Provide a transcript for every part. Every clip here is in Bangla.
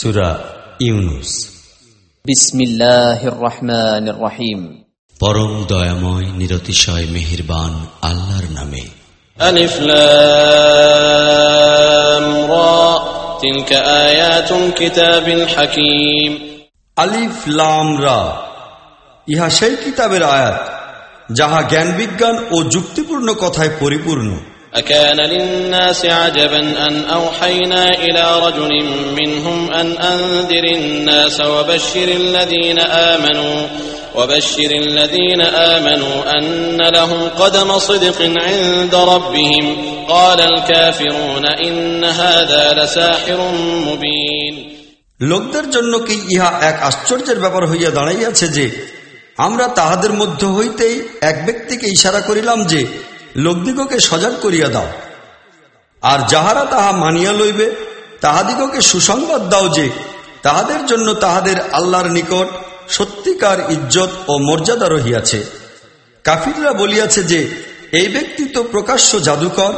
সুরা ইউনুস। বিসমিল্লাহির রহমানির রহিম। পরম দয়াময় নিরতিশয় মেহেরবান আল্লাহর নামে। আলিফ লাম রা তিলকা আয়াতুন কিতাবিল হাকীম। আলিফ লাম রা ইহা সেই কিতাবের আয়াত যাহা জ্ঞান বিজ্ঞান ও যুক্তিপূর্ণ কথায় পরিপূর্ণ। أكان للناس عجبا أن أوحينا إلى رجل منهم أن أنذر الناس وبشر الذين آمنوا وبشر الذين آمنوا أن لهم قدم صدق عند ربهم قال الكافرون إن هذا لساحر مبين লোকদের জন্য কি ইহা এক আশ্চর্যের ব্যাপার হইয়া দাঁড়াইয়াছে যে আমরা তাহাদের মধ্য হইতেই এক ব্যক্তিকে ইশারা করিলাম যে লোকদিগকে সজাগ করিয়া দাও আর যাহারা তাহা মানিয়া লইবে তাহাদিগকে সুসংবাদ দাও যে তাহাদের জন্য তাহাদের আল্লাহর নিকট সত্যিকার ইজ্জত ও মর্যাদা রহিয়াছে কাফিররা বলিয়াছে যে এই ব্যক্তি তো প্রকাশ্য জাদুকর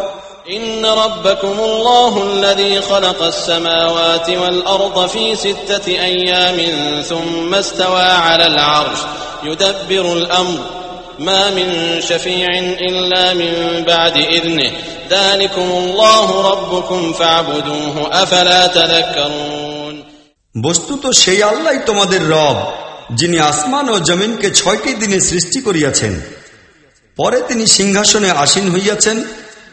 إن ربكم الله الذي خلق السماوات والأرض في ستة أيام ثم استوى على العرش يدبر الأمر ما من شفيع إلا من بعد إذنه ذلكم الله ربكم فاعبدوه أفلا تذكرون বস্তুত সেই আল্লাহ তোমাদের রব যিনি আসমান ও জমিনকে ছয়টি দিনে সৃষ্টি করিয়াছেন পরে তিনি সিংহাসনে আসীন হইয়াছেন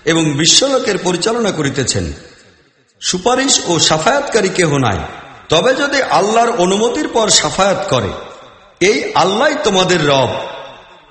এবং বিশ্বলোকের পরিচালনা করিতেছেন সুপারিশ ও সাফায়াতকারী কেহ নাই তবে যদি আল্লাহর অনুমতির পর সাফায়াত করে এই আল্লাহ তোমাদের রব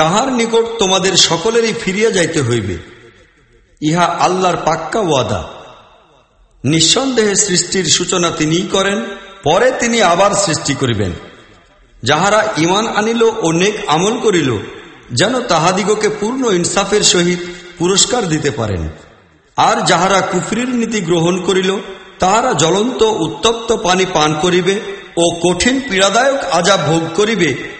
তাহার নিকট তোমাদের সকলেরই ফিরিয়া যাইতে হইবে। ইহা আল্লাহর পাক্কা ওয়াদা। নিঃসন্দেহে সৃষ্টির সূচনা তিনিই করেন, পরে তিনি আবার সৃষ্টি করিবেন। যাহারা ইমান আনিল ও নেক আমল করিল, যেন তাহাদিগকে পূর্ণ ইনসাফের সহিত পুরস্কার দিতে পারেন। আর যাহারা কুফরির নীতি গ্রহণ করিল, তাহারা জ্বলন্ত উত্তপ্ত পানি পান করিবে ও কঠিন পীড়াদায়ক আজাব ভোগ করিবে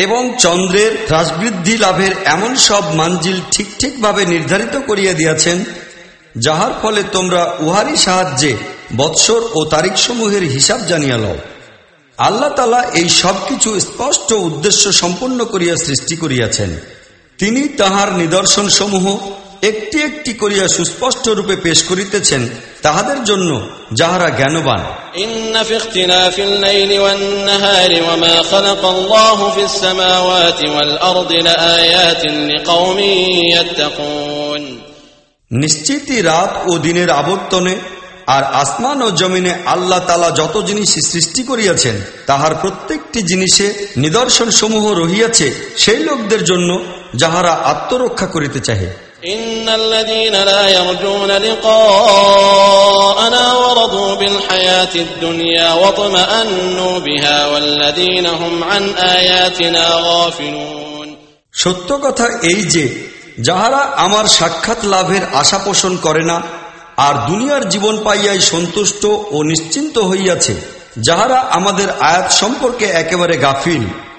এবং চন্দ্রের হ্রাসবৃদ্ধি লাভের এমন সব মানজিল ঠিক ঠিকভাবে নির্ধারিত করিয়া দিয়াছেন, যাহার ফলে তোমরা উহারই সাহায্যে বৎসর ও তারিখসমূহের হিসাব জানিয়া লও। আল্লাহ তালা এই সব কিছু স্পষ্ট উদ্দেশ্য সম্পন্ন করিয়া সৃষ্টি করিয়াছেন। তিনি তাহার নিদর্শন সমূহ একটি একটি করিয়া সুস্পষ্ট রূপে পেশ করিতেছেন তাহাদের জন্য যাহারা জ্ঞানবান। নিশ্চিতই রাত ও দিনের আবর্তনে আর আসমান ও জমিনে আল্লাহ তালা যত জিনিস সৃষ্টি করিয়াছেন তাহার প্রত্যেকটি জিনিসে নিদর্শন সমূহ রহিয়াছে সেই লোকদের জন্য যাহারা আত্মরক্ষা করিতে চাহে। إن الذين لا يرجون لقاءنا ورضوا بالحياة الدنيا واطمأنوا بها والذين هم عن آياتنا غافلون সত্য কথা এই যে যাহারা আমার সাক্ষাৎ লাভের আশা পোষণ করে না আর দুনিয়ার জীবন পাইয়াই সন্তুষ্ট ও নিশ্চিন্ত হইয়াছে যাহারা আমাদের আয়াত সম্পর্কে একেবারে গাফিল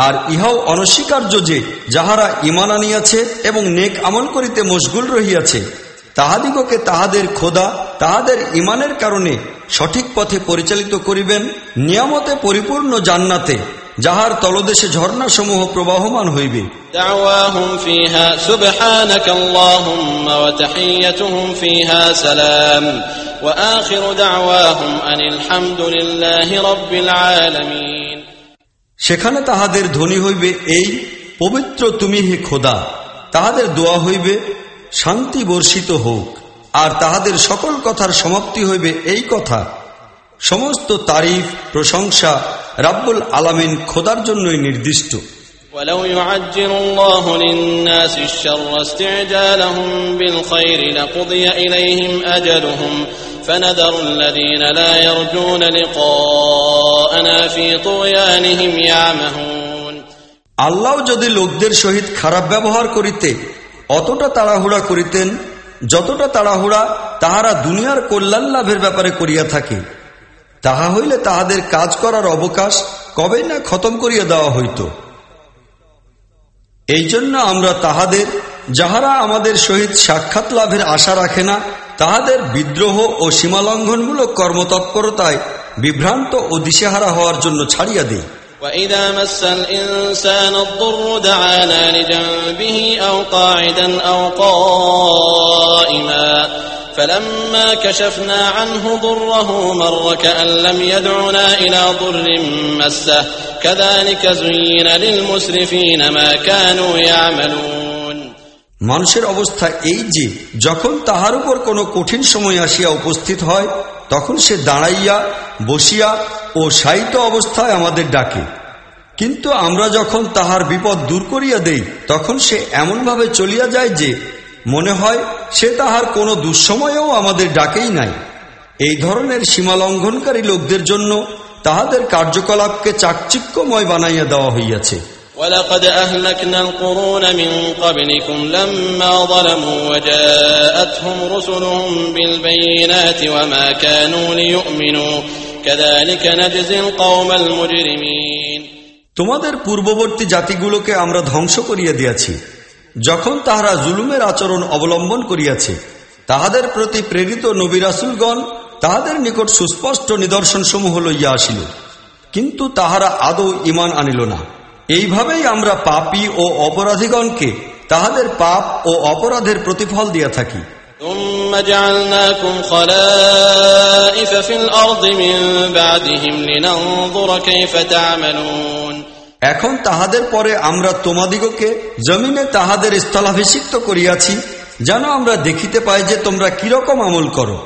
আর ইহাও অনস্বীকার্য যে যাহারা ইমান আনিয়াছে এবং নেক আমল করিতে মশগুল রহিয়াছে তাহাদিগকে তাহাদের খোদা তাহাদের ইমানের কারণে সঠিক পথে পরিচালিত করিবেন নিয়ামতে পরিপূর্ণ জান্নাতে যাহার তলদেশে ঝর্ণাসমূহ প্রবাহমান হইবে دعواهم فيها سبحانك اللهم وتحيتهم فيها سلام وآخر دعواهم أن الحمد لله رب العالمين সেখানে তাহাদের ধ্বনি হইবে এই পবিত্র তুমি হে খোদা তাহাদের দোয়া হইবে শান্তি বর্ষিত হোক আর তাহাদের সকল কথার সমাপ্তি হইবে এই কথা সমস্ত তারিফ প্রশংসা রাব্বুল আলামিন খোদার জন্যই নির্দিষ্ট ولو يعجل الله للناس الشر استعجالهم بالخير لقضي إليهم أجلهم فنذر الذين لا يرجون لقاءنا في طغيانهم يعمهون আল্লাহ যদি লোকদের সহিত খারাপ ব্যবহার করিতে অতটা তাড়াহুড়া করিতেন, যতটা তাড়াহুড়া তাহারা দুনিয়ার কল্যাণ লাভের ব্যাপারে করিয়া থাকে, তাহা হইলে তাহাদের কাজ করার অবকাশ কবে না খতম করিয়া দেওয়া হইত। এই জন্য আমরা তাহাদের, যাহারা আমাদের সহিত সাক্ষাৎ লাভের আশা রাখে না, তাহাদের বিদ্রোহ ও সীমালঙ্ঘনমূলক কর্মতৎপরতায় বিভ্রান্ত ও দিশেহারা হওয়ার জন্য ছাড়িয়া দিই وإذا مس الإنسان الضر دعانا لجنبه أو قاعدا أو قائما فلما كشفنا عنه ضره مر كأن لم يدعنا إلى ضر مسه كذلك زين للمسرفين ما كانوا يعملون মানুষের অবস্থা এই যে যখন তাহার উপর কোনো কঠিন সময় আসিয়া উপস্থিত হয় তখন সে দাঁড়াইয়া, বসিয়া ও সাহিত্য অবস্থায় আমাদের ডাকে। কিন্তু আমরা যখন তাহার বিপদ দূর করিয়া দেই, তখন সে এমনভাবে চলিয়া যায় যে, মনে হয় সে তাহার কোনো দুঃসময়েও আমাদের ডাকেই নাই। এই ধরনের সীমালঙ্ঘনকারী লোকদের জন্য তাহাদের কার্যকলাপকে চাকচিক্যময় বানাইয়া দেওয়া হইয়াছে। ولقد أهلكنا القرون من قبلكم لما ظلموا وجاءتهم رسلهم بالبينات وما كانوا ليؤمنوا كذلك نجزي القوم المجرمين তোমাদের পূর্ববর্তী জাতিগুলোকে আমরা ধ্বংস করিয়া দিয়াছি যখন তাহারা জুলুমের আচরণ অবলম্বন করিয়াছে তাহাদের প্রতি প্রেরিত নবিরাসুলগণ তাহাদের নিকট সুস্পষ্ট নিদর্শনসমূহ লইয়া আসিল কিন্তু তাহারা আদৌ ইমান আনিল না এইভাবেই আমরা পাপি ও অপরাধীগণকে তাহাদের পাপ ও অপরাধের প্রতিফল দিয়া থাকি। এখন তাহাদের পরে আমরা তোমাদিগকে জমিনে তাহাদের স্থলাভিষিক্ত করিয়াছি যেন আমরা দেখিতে পাই যে তোমরা কীরকম আমল করো।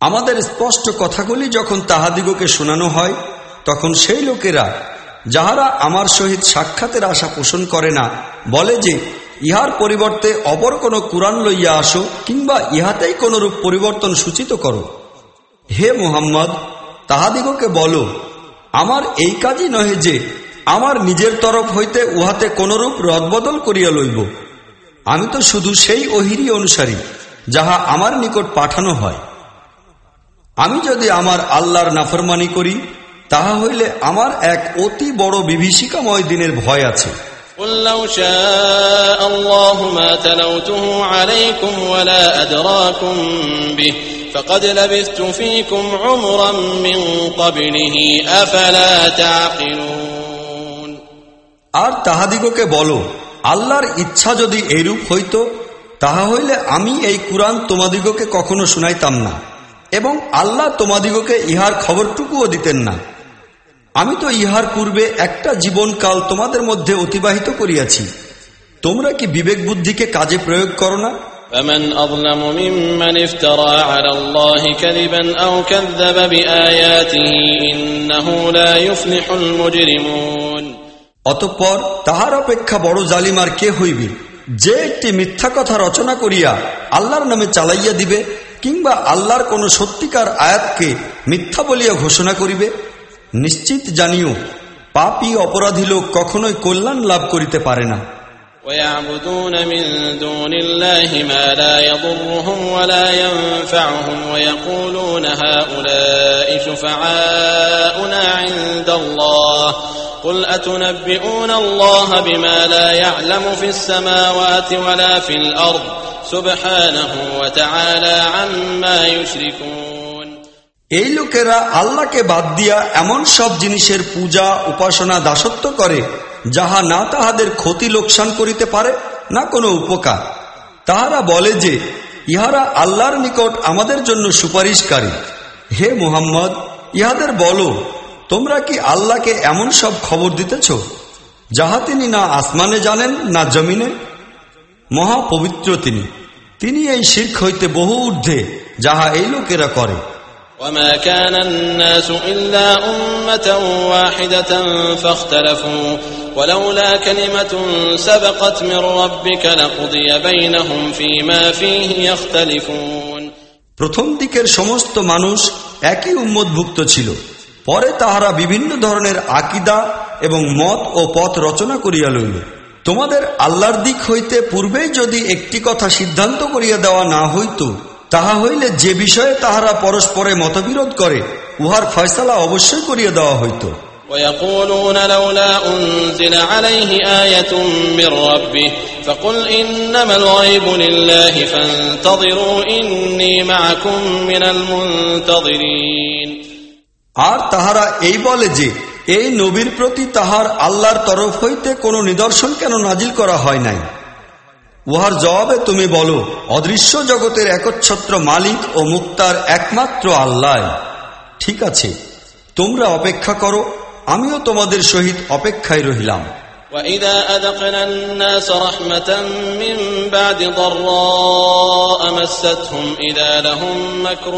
আমাদের স্পষ্ট কথাগুলি যখন তাহাদিগকে শোনানো হয়, তখন সেই লোকেরা, যাহারা আমার সহিত সাক্ষাতের আশা পোষণ করে না, বলে যে, ইহার পরিবর্তে অপর কোনো কোরআন লইয়া আসো কিংবা ইহাতেই কোনরূপ পরিবর্তন সূচিত করো। হে মুহাম্মদ, তাহাদিগকে বলো, আমার এই কাজই নহে যে, আমার নিজের তরফ হইতে উহাতে কোনরূপ রদবদল করিয়া লইব। আমি তো শুধু সেই অহিরি অনুসারী, যাহা আমার নিকট পাঠানো হয়। আমি যদি আমার আল্লাহর নাফরমানি করি তাহা হইলে আমার এক অতি বড় বিভীষিকাময় দিনের ভয় আছে। আর তাহাদিগকে বলো আল্লাহর ইচ্ছা যদি এরূপ হইত তাহা হইলে আমি এই কুরআন তোমাদিগকে কখনো শুনাইতাম না। এবং আল্লাহ তোমাদিগকে ইহার খবরটুকুও দিতেন না আমি তো ইহার পূর্বে একটা জীবনকাল তোমাদের মধ্যে অতিবাহিত করিয়াছি তোমরা কি বিবেক বুদ্ধিকে কাজে প্রয়োগ করো না فمن أظلم ممن افترى على الله كذبا أو كذب بآياته إنه لا يفلح المجرمون অতঃপর তাহার অপেক্ষা বড় জালিমার কে হইবে যে একটি মিথ্যা কথা রচনা করিয়া আল্লাহর নামে চালাইয়া দিবে কিংবা আল্লাহর কোন সত্যিকার আয়াতকে মিথ্যা বলিয়া ঘোষণা করিবে নিশ্চিত জানিও পাপী অপরাধী লোক কখনোই কল্যাণ লাভ করিতে পারে না ويعبدون من دون الله ما لا يضرهم ولا ينفعهم ويقولون هؤلاء شفعاؤنا عند الله قل أتنبئون الله بما لا يعلم في السماوات ولا في الأرض سبحانه وتعالى عما يشركون এই লোকেরা আল্লাহকে বাদ দিয়া এমন সব জিনিসের পূজা উপাসনা দাসত্ব করে যাহা না তাহাদের ক্ষতি লোকসান করিতে পারে না কোনো উপকার তাহারা বলে যে ইহারা আল্লাহর নিকট আমাদের জন্য সুপারিশকারী হে মুহাম্মদ ইহাদের বলো তোমরা কি আল্লাহকে এমন সব খবর দিতেছ যাহা তিনি না আসমানে জানেন না জমিনে মহাপবিত্র তিনি তিনি এই শির্ক হইতে বহু ঊর্ধ্বে যাহা এই লোকেরা করে وما كان الناس إلا أمة واحدة فاختلفوا ولولا كلمة سبقت من ربك لقضي بينهم فيما فيه يختلفون প্রথম দিকের সমস্ত মানুষ একই উম্মতভুক্ত ছিল পরে তাহারা বিভিন্ন ধরনের আকিদা এবং মত ও পথ রচনা করিয়া লইল তোমাদের আল্লাহর দিক হইতে পূর্বেই যদি একটি কথা সিদ্ধান্ত করিয়া দেওয়া না হইত তাহা হইলে যে বিষয়ে তাহারা পরস্পরে মতবিরোধ করে উহার ফয়সালা অবশ্যই করিয়া দেওয়া হইত ويقولون لولا أنزل عليه آية من ربه فقل إنما الغيب لله فانتظروا إني معكم من المنتظرين আর তাহারা এই বলে যে, এই নবীর প্রতি তাহার আল্লাহর তরফ হইতে কোনো নিদর্শন কেন নাজিল করা হয় নাই? উহার জবাবে তুমি বলো, অদৃশ্য জগতের একচ্ছত্র মালিক ও মুক্তার একমাত্র আল্লাহ। ঠিক আছে, তোমরা অপেক্ষা করো, আমিও তোমাদের সহিত অপেক্ষায় রহিলাম। وإذا أذقنا الناس رحمة من بعد ضراء مستهم إذا لهم مكر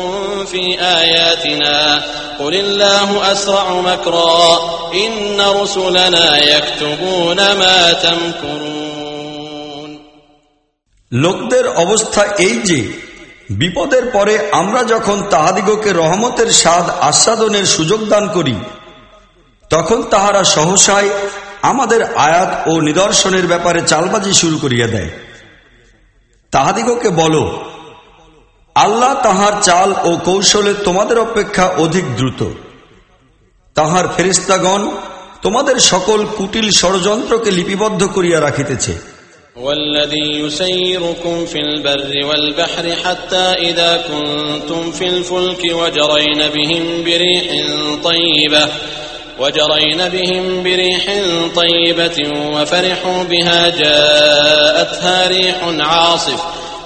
في آياتنا قل الله أسرع مكرا إن رسلنا يكتبون ما تمكرون লোকদের অবস্থা এই যে বিপদের পরে আমরা যখন তাহাদিগকে রহমতের স্বাদ আস্বাদনের সুযোগ দান করি তখন তাহারা সহসায় আমাদের আয়াত ও নিদর্শনের ব্যাপারে চালবাজি শুরু করিয়া দেয় তাহাদিগকে বলো আল্লাহ তাহার চাল ও কৌশলে তোমাদের অপেক্ষা অধিক দ্রুত তাহার ফেরিস্তাগণ তোমাদের সকল কুটিল ষড়যন্ত্রকে লিপিবদ্ধ করিয়া রাখিতেছে والذي يسيركم في البر والبحر حتى إذا كنتم في الفلك وجرين بهم بريح طيبة وجرين بهم بريح طيبة وفرحوا بها جاءتها ريح عاصف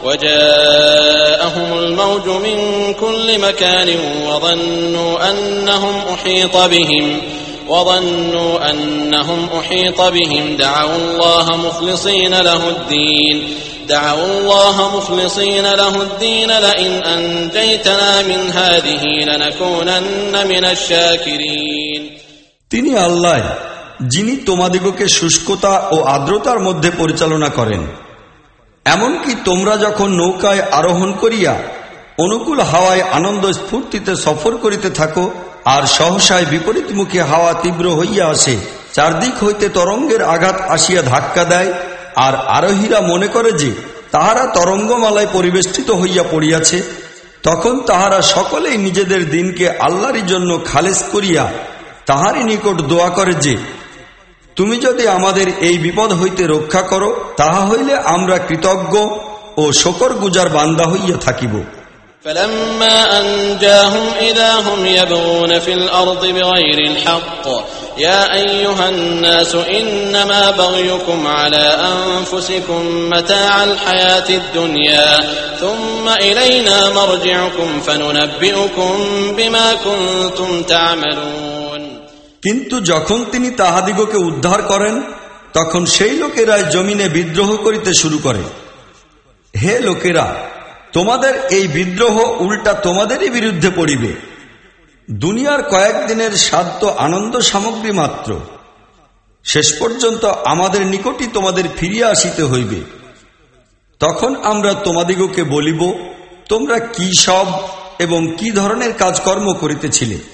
وجاءهم الموج من كل مكان وظنوا أنهم أحيط بهم وظنوا أنهم أحيط بهم دعوا الله مخلصين له الدين دعوا الله مخلصين له الدين لئن أنجيتنا من هذه لنكونن من الشاكرين তিনি আল্লাহ, যিনি তোমাদিগকে শুষ্কতা ও আর্দ্রতার মধ্যে পরিচালনা করেন। এমনকি তোমরা যখন নৌকায় আরোহণ করিয়া অনুকূল হাওয়ায় আনন্দ স্ফূর্তিতে সফর করিতে থাকো, আর সহসায় বিপরীতমুখী হাওয়া তীব্র হইয়া আসে, চারদিক হইতে তরঙ্গের আঘাত আসিয়া ধাক্কা দেয়, আর আরোহীরা মনে করে যে তাহারা তরঙ্গমালায় পরিবেষ্টিত হইয়া পড়িয়াছে, তখন তাহারা সকলেই নিজেদের দিনকে আল্লাহরই জন্য খালেজ করিয়া তাহারই নিকট দোয়া করে যে তুমি যদি আমাদের এই বিপদ হইতে রক্ষা করো তাহা হইলে আমরা কৃতজ্ঞ ও শকর গুজার বান্দা হইয়া থাকিব فلما أنجاهم إذا هم يبغون في الأرض بغير الحق يا أيها الناس إنما بغيكم على أنفسكم متاع الحياة الدنيا ثم إلينا مرجعكم فننبئكم بما كنتم تعملون কিন্তু যখন তিনি তাহাদিগকে উদ্ধার করেন, তখন সেই লোকেরা জমিনে বিদ্রোহ করিতে শুরু করে। হে লোকেরা, তোমাদের এই বিদ্রোহ উল্টা তোমাদেরই বিরুদ্ধে পড়িবে। দুনিয়ার কয়েকদিনের সাধ্য আনন্দ সামগ্রী মাত্র। শেষ পর্যন্ত আমাদের নিকটই তোমাদের ফিরিয়া আসিতে হইবে। তখন আমরা তোমাদিগকে বলিব, তোমরা কি সব এবং কি ধরনের কাজকর্ম করিতেছিলে?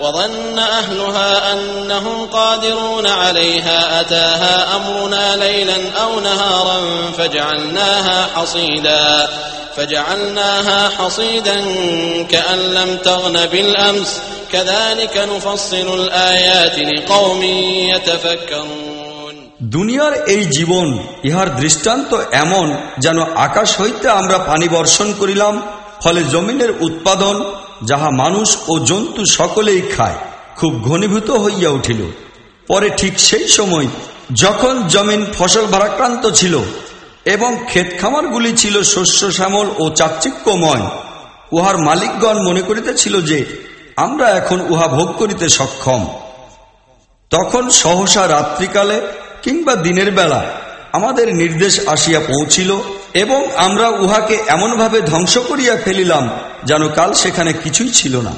وظن أهلها أنهم قادرون عليها أتاها أمرنا ليلا أو نهارا فجعلناها حصيدا فجعلناها حصيدا كأن لم تغن بالأمس كذلك نفصل الآيات لقوم يتفكرون দুনিয়ার এই জীবন ইহার দৃষ্টান্ত এমন যেন আকাশ হইতে আমরা পানি বর্ষণ করিলাম ফলে জমিনের উৎপাদন, যাহা মানুষ ও জন্তু সকলেই খায়, খুব ঘনীভূত হইয়া উঠিল। পরে ঠিক সেই সময় যখন জমিন ফসল ভারাক্রান্ত ছিল এবং ক্ষেত খামারগুলি ছিল শস্য, শ্যামল ও চাকচিক্যময়, উহার মালিকগণ মনে করিতেছিল যে আমরা এখন উহা ভোগ করিতে সক্ষম। তখন সহসা রাত্রিকালে কিংবা দিনের বেলা আমাদের নির্দেশ আসিয়া পৌঁছিল এবং আমরা উহাকে এমনভাবে ধ্বংস করিয়া ফেলিলাম, যেন কাল সেখানে কিছুই ছিল না।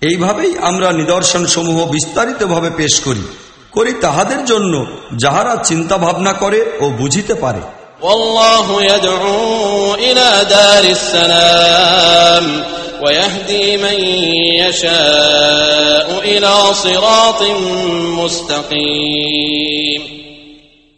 এইভাবেই আমরা নিদর্শন সমূহ বিস্তারিতভাবে পেশ করি করি তাহাদের জন্য যাহারা চিন্তা ভাবনা করে ও বুঝিতে পারে। মুস্তাকিম।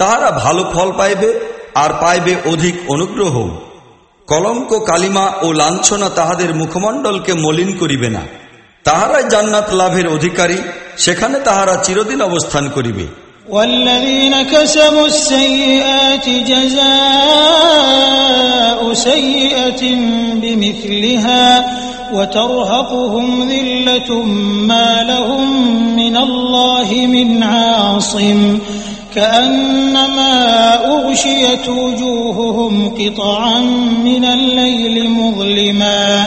তাহারা ভালো ফল পাইবে আর পাইবে অধিক অনুগ্রহ কলঙ্ক কালিমা ও লাঞ্ছনা তাহাদের মুখমণ্ডলকে মলিন করিবে না তাহারাই জান্নাত লাভের অধিকারী সেখানে তাহারা চিরদিন অবস্থান করিবে والذين كسبوا السيئات جزاء سيئة بمثلها وترهقهم ذلة ما لهم من الله من عاصم كأنما أغشيت وجوههم قطعا من الليل مظلما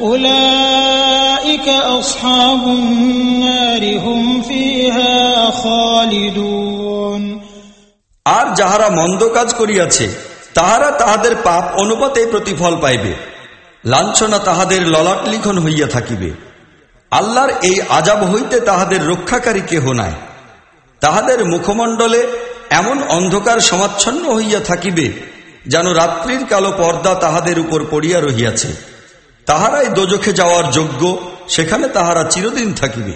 أولئك أصحاب النار هم فيها خالدون আর যাহারা মন্দ কাজ করিয়াছে তাহারা তাহাদের পাপ অনুপাতে প্রতিফল পাইবে লাঞ্ছনা তাহাদের ললাট লিখন হইয়া থাকিবে আল্লাহর এই আজাব হইতে তাহাদের রক্ষাকারী কেহ নাই তাহাদের মুখমণ্ডলে এমন অন্ধকার সমাচ্ছন্ন হইয়া থাকিবে যেন রাত্রির কালো পর্দা তাহাদের উপর পড়িয়া রহিয়াছে তাহারাই দোজখে যাওয়ার যোগ্য সেখানে তাহারা চিরদিন থাকিবে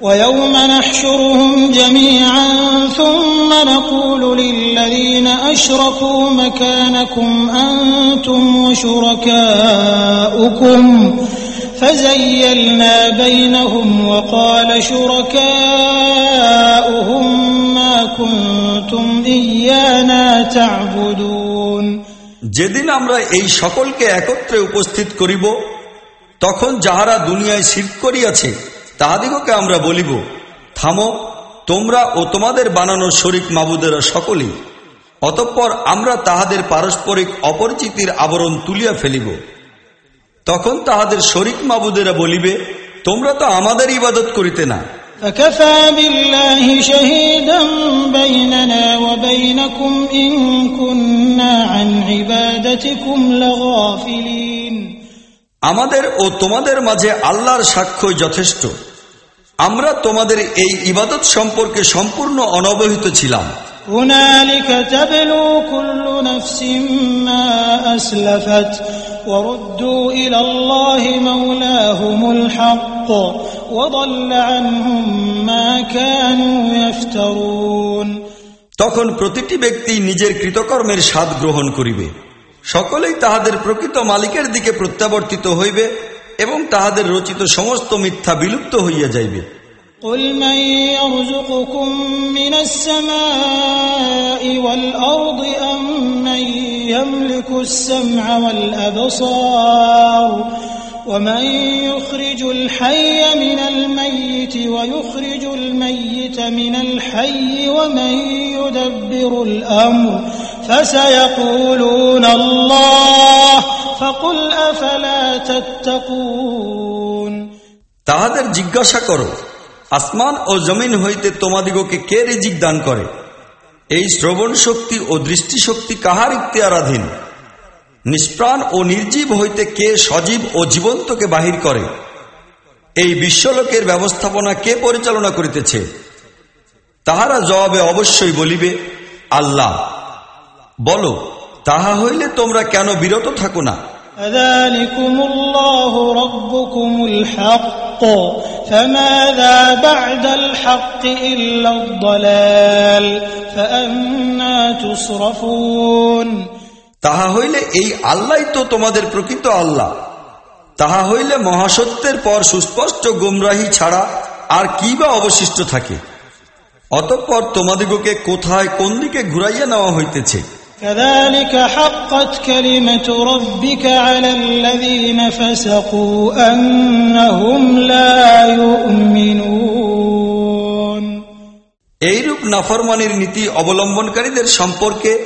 ويوم نحشرهم جميعا ثم نقول للذين أشركوا مكانكم أنتم وشركاؤكم فزيلنا بينهم وقال شركاؤهم ما كنتم إيانا تعبدون যেদিন আমরা এই সকলকে একত্রে উপস্থিত করিব তখন যাহারা দুনিয়ায় শির করিয়াছে তাহাদিগকে আমরা বলিব থামো তোমরা ও তোমাদের বানানো শরিক মাবুদেরা সকলেই অতঃপর আমরা তাহাদের পারস্পরিক অপরিচিতির আবরণ তুলিয়া ফেলিব তখন তাহাদের শরিক মাবুদেরা বলিবে তোমরা তো আমাদের ইবাদত করিতে না فكفى بالله شهيدا بيننا وبينكم إن كنا عن عبادتكم لغافلين আমাদের ও তোমাদের মাঝে আল্লাহর সাক্ষ্য যথেষ্ট আমরা তোমাদের এই ইবাদত সম্পর্কে সম্পূর্ণ অনবহিত ছিলাম هنالك تبلو كل نفس ما أسلفت وردوا إلى الله مولاهم الحق وضل عنهم ما كانوا يفترون তখন প্রতিটি ব্যক্তি নিজের কৃতকর্মের স্বাদ গ্রহণ করিবে সকলেই তাহাদের প্রকৃত মালিকের দিকে প্রত্যাবর্তিত হইবে এবং তাহাদের রচিত সমস্ত মিথ্যা বিলুপ্ত হইয়া যাইবে قل من يرزقكم من السماء والأرض أم من يملك السمع والأبصار ومن يخرج الحي من الميت ويخرج الميت من الحي ومن يدبر الأمر فسيقولون الله فقل أفلا تتقون তাহাদের জিজ্ঞাসা করো আসমান ও জমিন হইতে তোমাদিগকে কে রিজিক দান করে? এই শ্রবণ শক্তি ও দৃষ্টিশক্তি কাহার ইখতিয়ারাধীন নিষ্প্রাণ ও নির্জীব হইতে কে সজীব ও জীবন্তকে বাহির করে? এই বিশ্বলোকের ব্যবস্থাপনা কে পরিচালনা করিতেছে? তাহারা জবাবে অবশ্যই বলিবে, আল্লাহ। বলো, তাহা হইলে তোমরা কেন বিরত থাকো না? الحق فماذا بعد الحق إلا الضلال فأنا تصرفون তাহা হইলে এই আল্লাহ তো তোমাদের প্রকৃত আল্লাহ তাহা হইলে মহাসত্যের পর সুস্পষ্ট গুমরাহি ছাড়া আর কি বা অবশিষ্ট থাকে অতঃপর তোমাদিগকে কোথায় কোন দিকে ঘুরাইয়া নেওয়া হইতেছে كذلك حقت كلمة ربك على الذين فسقوا أنهم لا يؤمنون এইরূপ নাফরমানির নীতি অবলম্বনকারীদের সম্পর্কে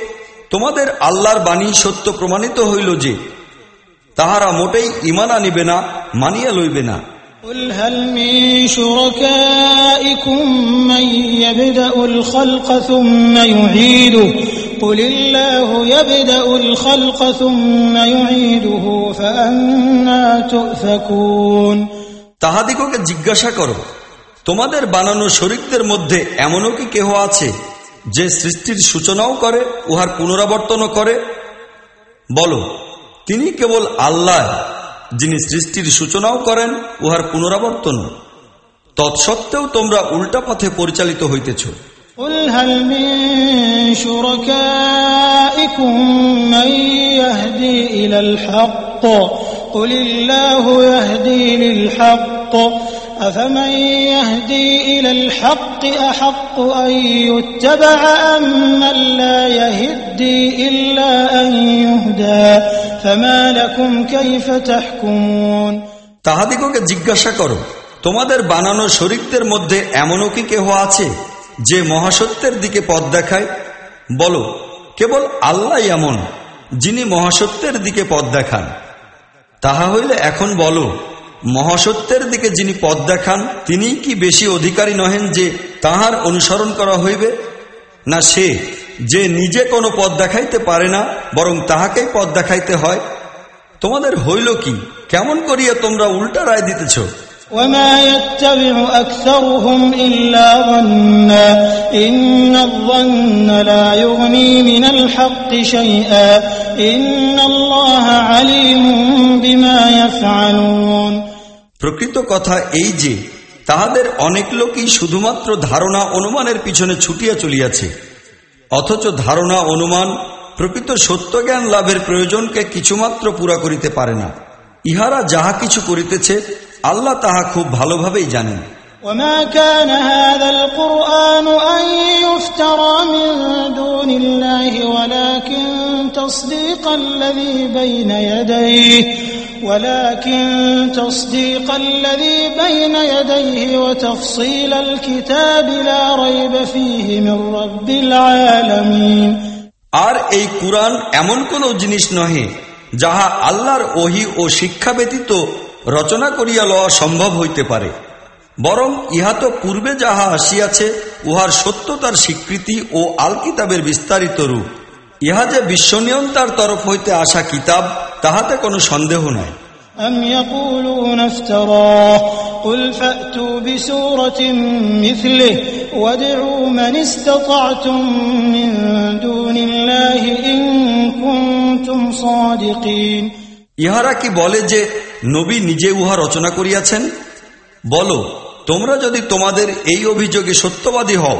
তোমাদের আল্লাহর বাণী সত্য প্রমাণিত হইল যে তাহারা মোটেই ইমান আনিবে না মানিয়া লইবে না قل هل من شركائكم من يبدأ الخلق ثم يعيده قل الله يبدأ الخلق ثم يعيده فأنا تؤفكون তাহাদিগকে জিজ্ঞাসা করো তোমাদের বানানো শরিকদের মধ্যে এমনও কি কেহ আছে যে সৃষ্টির সূচনাও করে উহার পুনরাবর্তনও করে বলো তিনি কেবল আল্লাহ যিনি সৃষ্টির সূচনাও করেন উহার পুনরাবর্তন তৎসত্ত্বেও তোমরা উল্টা পথে পরিচালিত হইতেছ قل هل من شركائكم من يهدي إلى الحق قل الله يهدي للحق أفمن يهدي إلى الحق أحق أن يتبع أم من لا يهدي إلا أن يهدى فما لكم كيف تحكمون তাহাদিগকে জিজ্ঞাসা করো তোমাদের বানানো শরিকদের মধ্যে এমনও কি কেহ আছে যে মহাসত্যের দিকে পথ দেখায় বলো কেবল আল্লাহ এমন যিনি মহাসত্যের দিকে পথ দেখান তাহা হইলে এখন বলো মহাসত্যের দিকে যিনি পথ দেখান তিনি কি বেশি অধিকারী নহেন যে তাহার অনুসরণ করা হইবে না সে যে নিজে কোনো পথ দেখাইতে পারে না বরং তাহাকেই পথ দেখাইতে হয় তোমাদের হইল কি কেমন করিয়া তোমরা উল্টা রায় দিতেছ وما يتبع أكثرهم إلا ظنا إن الظن لا يغني من الحق شيئا إن الله عليم بما يفعلون প্রকৃত কথা এই যে তাহাদের অনেক লোকই শুধুমাত্র ধারণা অনুমানের পিছনে ছুটিয়া চলিয়াছে অথচ ধারণা অনুমান প্রকৃত সত্যজ্ঞান লাভের প্রয়োজনকে কিছুমাত্র পুরা করিতে পারে না ইহারা যাহা কিছু করিতেছে আল্লাহ তাহা খুব ভালোভাবেই জানেন وما كان هذا القرآن أن يفترى من دون الله ولكن تصديق الذي بين يديه ولكن تصديق الذي بين يديه وتفصيل الكتاب لا ريب فيه من رب العالمين আর এই কুরআন এমন কোন জিনিস নহে যাহা আল্লাহর ওহি ও শিক্ষা ব্যতীত রচনা করিয়া লওয়া সম্ভব হইতে পারে বরং ইহা তো পূর্বে যাহা আসিয়াছে উহার সত্যতার স্বীকৃতি ও আল কিতাবের বিস্তারিত রূপ ইহা যে বিশ্বনিয়ন্তার তরফ হইতে আসা কিতাব তাহাতে কোনো সন্দেহ নাই أم يقولون افتراه قل فأتوا بسورة مثله وادعوا من استطعتم من دون الله إن كنتم صادقين ইহারা কি বলে যে নবী নিজে উহা রচনা করিয়াছেন বলো তোমরা যদি তোমাদের এই অভিযোগে সত্যবাদী হও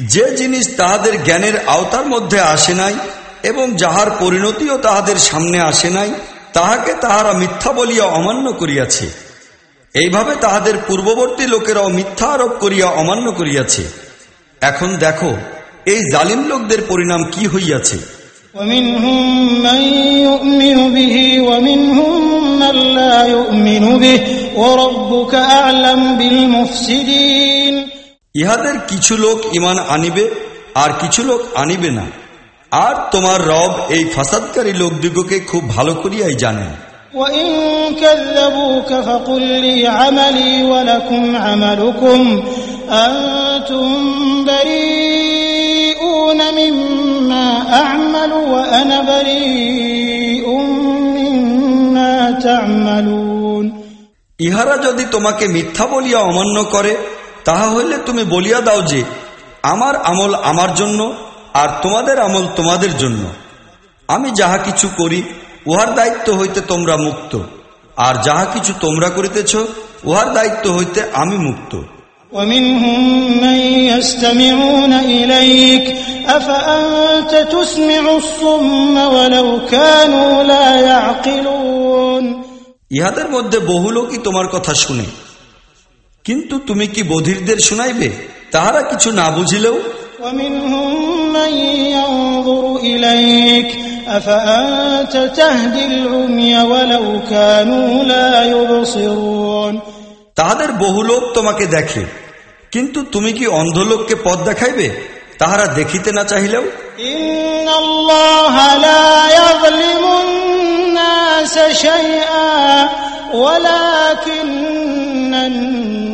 যে জিনিস তাহাদের জ্ঞানের আওতার মধ্যে আসে নাই এবং যাহার পরিণতিও তাহাদের সামনে আসে নাই, তাহাকে তাহারা মিথ্যা বলিয়া অমান্য করিয়াছে। এইভাবে তাহাদের পূর্ববর্তী লোকেরাও মিথ্যা আরোপ করিয়া অমান্য করিয়াছে। এখন দেখো, এই জালিম লোকদের পরিণাম কি হইয়াছে। ইহাদের কিছু লোক ইমান আনিবে আর কিছু লোক আনিবে না। আর তোমার রব এই ফাসাদকারী লোকদিগকে খুব ভালো করিয়াই জানেন। ইহারা যদি তোমাকে মিথ্যা বলিয়া অমান্য করে তাহা হইলে তুমি বলিয়া দাও যে আমার আমল আমার জন্য আর তোমাদের আমল তোমাদের জন্য আমি যাহা কিছু করি উহার দায়িত্ব হইতে তোমরা মুক্ত আর যাহা কিছু তোমরা করিতেছ উহার দায়িত্ব হইতে আমি মুক্ত ومنهم من يستمعون إليك أفأنت تسمع الصم ولو كانوا لا يعقلون ইহাদের মধ্যে বহু লোকই তোমার কথা শুনে কিন্তু তুমি কি বধিরদের শুনাইবে? তাহারা কিছু না বুঝিলেও? তাহাদের বহু লোক তোমাকে দেখে। কিন্তু তুমি কি অন্ধ লোককে পথ দেখাইবে? তাহারা দেখিতে না চাহিলেও? ইন্নাল্লাহ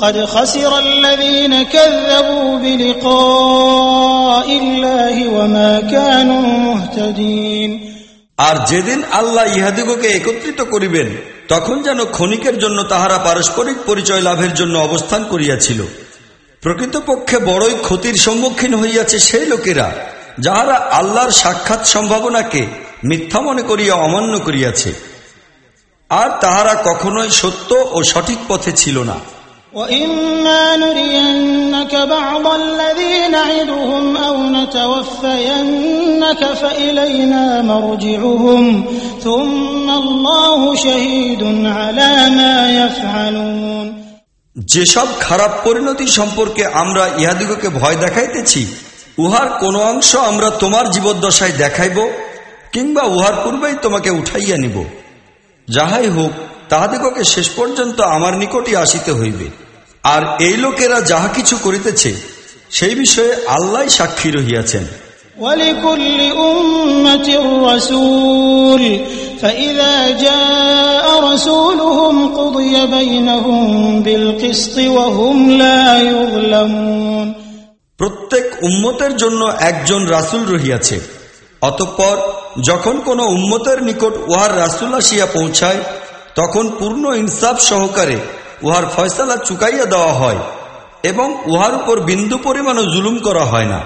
يحشرهم كأن لم يلبثوا إلا ساعة من النهار يتعارفون بينهم قد خسر الذين كذبوا بلقاء الله وما كانوا مهتدين আর যেদিন আল্লাহ ইহাদিগকে একত্রিত করিবেন তখন যেন ক্ষণিকের জন্য তাহারা পারস্পরিক পরিচয় লাভের জন্য অবস্থান করিয়াছিল প্রকৃতপক্ষে বড়ই ক্ষতির সম্মুখীন হইয়াছে সেই লোকেরা যাহারা আল্লাহর সাক্ষাৎ সম্ভাবনাকে মিথ্যা মনে করিয়া অমান্য করিয়াছে আর তাহারা কখনোই সত্য ও সঠিক পথে ছিল না وإما نرينك بعض الذي نعدهم أو نتوفينك فإلينا مرجعهم ثم الله شهيد على ما يفعلون যেসব খারাপ পরিণতি সম্পর্কে আমরা ইহাদিগকে ভয় দেখাইতেছি উহার কোন অংশ আমরা তোমার জীবদ্দশায় দেখাইব কিংবা উহার পূর্বেই তোমাকে উঠাইয়া নিব যাহাই হোক তাহাদিগকে শেষ পর্যন্ত আমার নিকটই আসিতে হইবে আর এই লোকেরা যাহা কিছু করিতেছে সেই বিষয়ে আল্লাহ সাক্ষী রহিয়াছেন ولكل أمة رسول فإذا جاء رسولهم قضي بينهم بالقسط وهم لا يظلمون প্রত্যেক উম্মতের জন্য একজন রাসূল রহিয়াছে অতঃপর যখন কোন উম্মতের নিকট উহার রাসূল আসিয়া পৌঁছায় তখন পূর্ণ ইনসাফ সহকারে উহার ফয়সালা চুকাইয়া দেওয়া হয় এবং উহার উপর বিন্দু পরিমাণও জুলুম করা হয় না।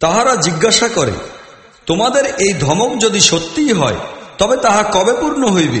তাহারা জিজ্ঞাসা করে তোমাদের এই ধমক যদি সত্যিই হয় তবে তাহা কবে পূর্ণ হইবে?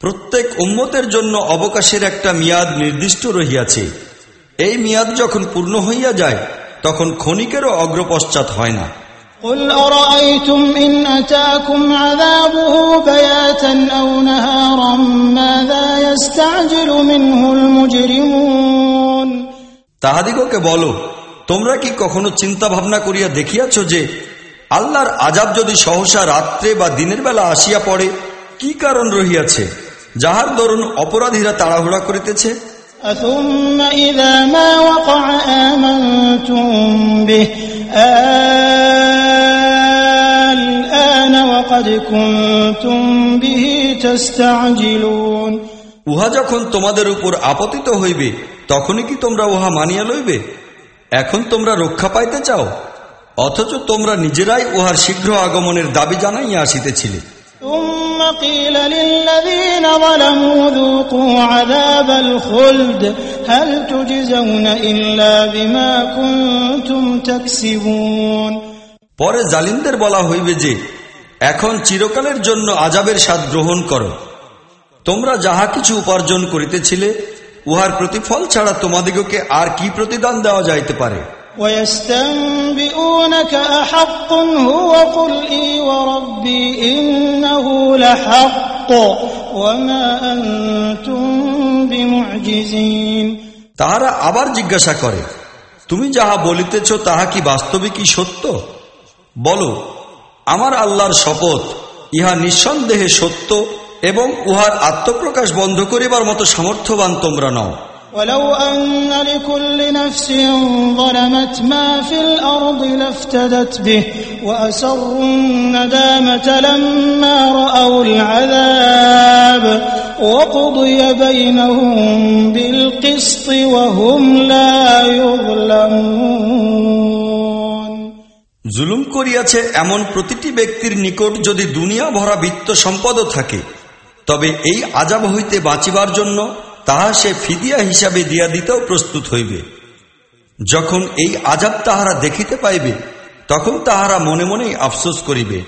প্রত্যেক উম্মতের জন্য অবকাশের একটা মিয়াদ নির্দিষ্ট রহিয়াছে এই মেয়াদ যখন পূর্ণ হইয়া যায় তখন ক্ষণিকেরও অগ্রপশ্চাৎ হয় না قل أرأيتم إن أتاكم عذابه بياتا أو نهارا ماذا يستعجل منه المجرمون তাহাদিগকে বলো তোমরা কি কখনো চিন্তা ভাবনা করিয়া দেখিয়াছ যে আল্লাহর আজাব যদি সহসা রাত্রে বা দিনের বেলা আসিয়া পড়ে কি কারণ রহিয়াছে যাহার দরুন অপরাধীরা তাড়াহুড়া করিতেছে। উহা যখন তোমাদের উপর আপতিত হইবে তখনই কি তোমরা উহা মানিয়া লইবে? এখন তোমরা রক্ষা পাইতে চাও? অথচ তোমরা নিজেরাই উহার শীঘ্র আগমনের দাবি জানাইয়া আসিতেছিলে। ثم قيل للذين ظلموا ذوقوا عذاب الخلد هل تجزون إلا بما كنتم تكسبون পরে জালিমদের বলা হইবে যে এখন চিরকালের জন্য আজাবের স্বাদ গ্রহণ করো তোমরা যাহা কিছু উপার্জন করিতেছিলে উহার প্রতিফল ছাড়া তোমাদিগকে আর কি প্রতিদান দেওয়া যাইতে পারে ويستنبئونك أحق هو قل إي وربي إنه لحق وما أنتم بمعجزين তাহারা আবার জিজ্ঞাসা করে তুমি যাহা বলিতেছ তাহা কি বাস্তবিকই সত্য বলো আমার আল্লাহর শপথ ইহা নিঃসন্দেহে সত্য এবং উহার আত্মপ্রকাশ বন্ধ করিবার মতো সামর্থ্যবান তোমরা নও ولو أن لكل نفس ظلمت ما في الأرض لافتدت به وأسروا الندامة لما رأوا العذاب وقضي بينهم بالقسط وهم لا يظلمون জুলুম করিয়াছে এমন প্রতিটি ব্যক্তির নিকট যদি দুনিয়া ভরা বিত্ত সম্পদও থাকে তবে এই আজাব হইতে বাঁচিবার জন্য তাহা সে ফিদিয়া হিসাবে দিয়া দিতেও প্রস্তুত হইবে যখন এই আজাব তাহারা দেখিতে পাইবে তখন তাহারা মনে মনেই আফসোস করিবে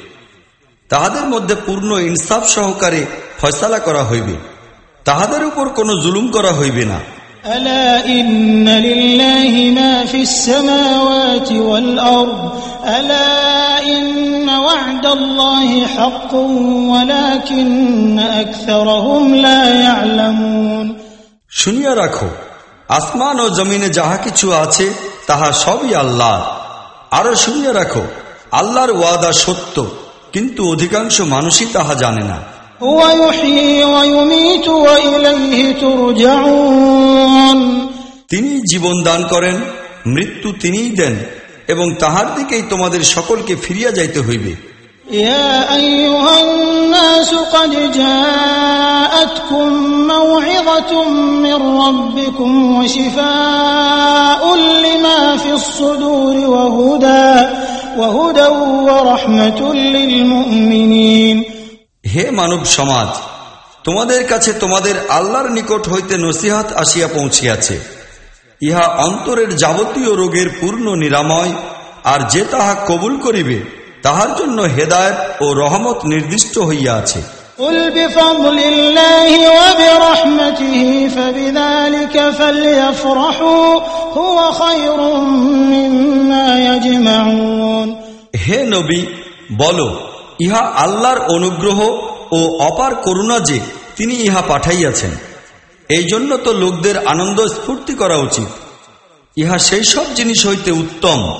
তাহাদের মধ্যে পূর্ণ ইনসাফ সহকারে ফয়সালা করা হইবে তাহাদের উপর কোনো জুলুম করা হইবে না ألا إن لله ما في السماوات والأرض ألا إن وعد الله حق ولكن أكثرهم لا يعلمون শুনিয়া রাখো আসমান ও জমিনে যাহা কিছু আছে তাহা সবই আল্লাহ। আরও শুনিয়া রাখো আল্লাহর ওয়াদা সত্য কিন্তু অধিকাংশ মানুষই তাহা জানে না। তিনি জীবন দান করেন মৃত্যু তিনিই দেন এবং তাহার দিকেই তোমাদের সকলকে ফিরিয়া যাইতে হইবে। يا أيها الناس قد جاءتكم موعظة من ربكم وشفاء لما في الصدور وهدى وهدى ورحمة للمؤمنين হে মানব সমাজ তোমাদের কাছে তোমাদের আল্লাহর নিকট হইতে নসিহাত আসিয়া পৌঁছিয়াছে ইহা অন্তরের যাবতীয় রোগের পূর্ণ নিরাময় আর যে তাহা কবুল করিবে তাহার জন্য হেদায়ত ও রহমত নির্দিষ্ট হইয়া আছে হে নবী বল ইহা আল্লাহর অনুগ্রহ ও অপার করুণা যে তিনি ইহা পাঠাইয়াছেন। এই জন্য তো লোকদের আনন্দ স্ফূর্তি করা উচিত। ইহা সেই সব জিনিস হইতে উত্তম।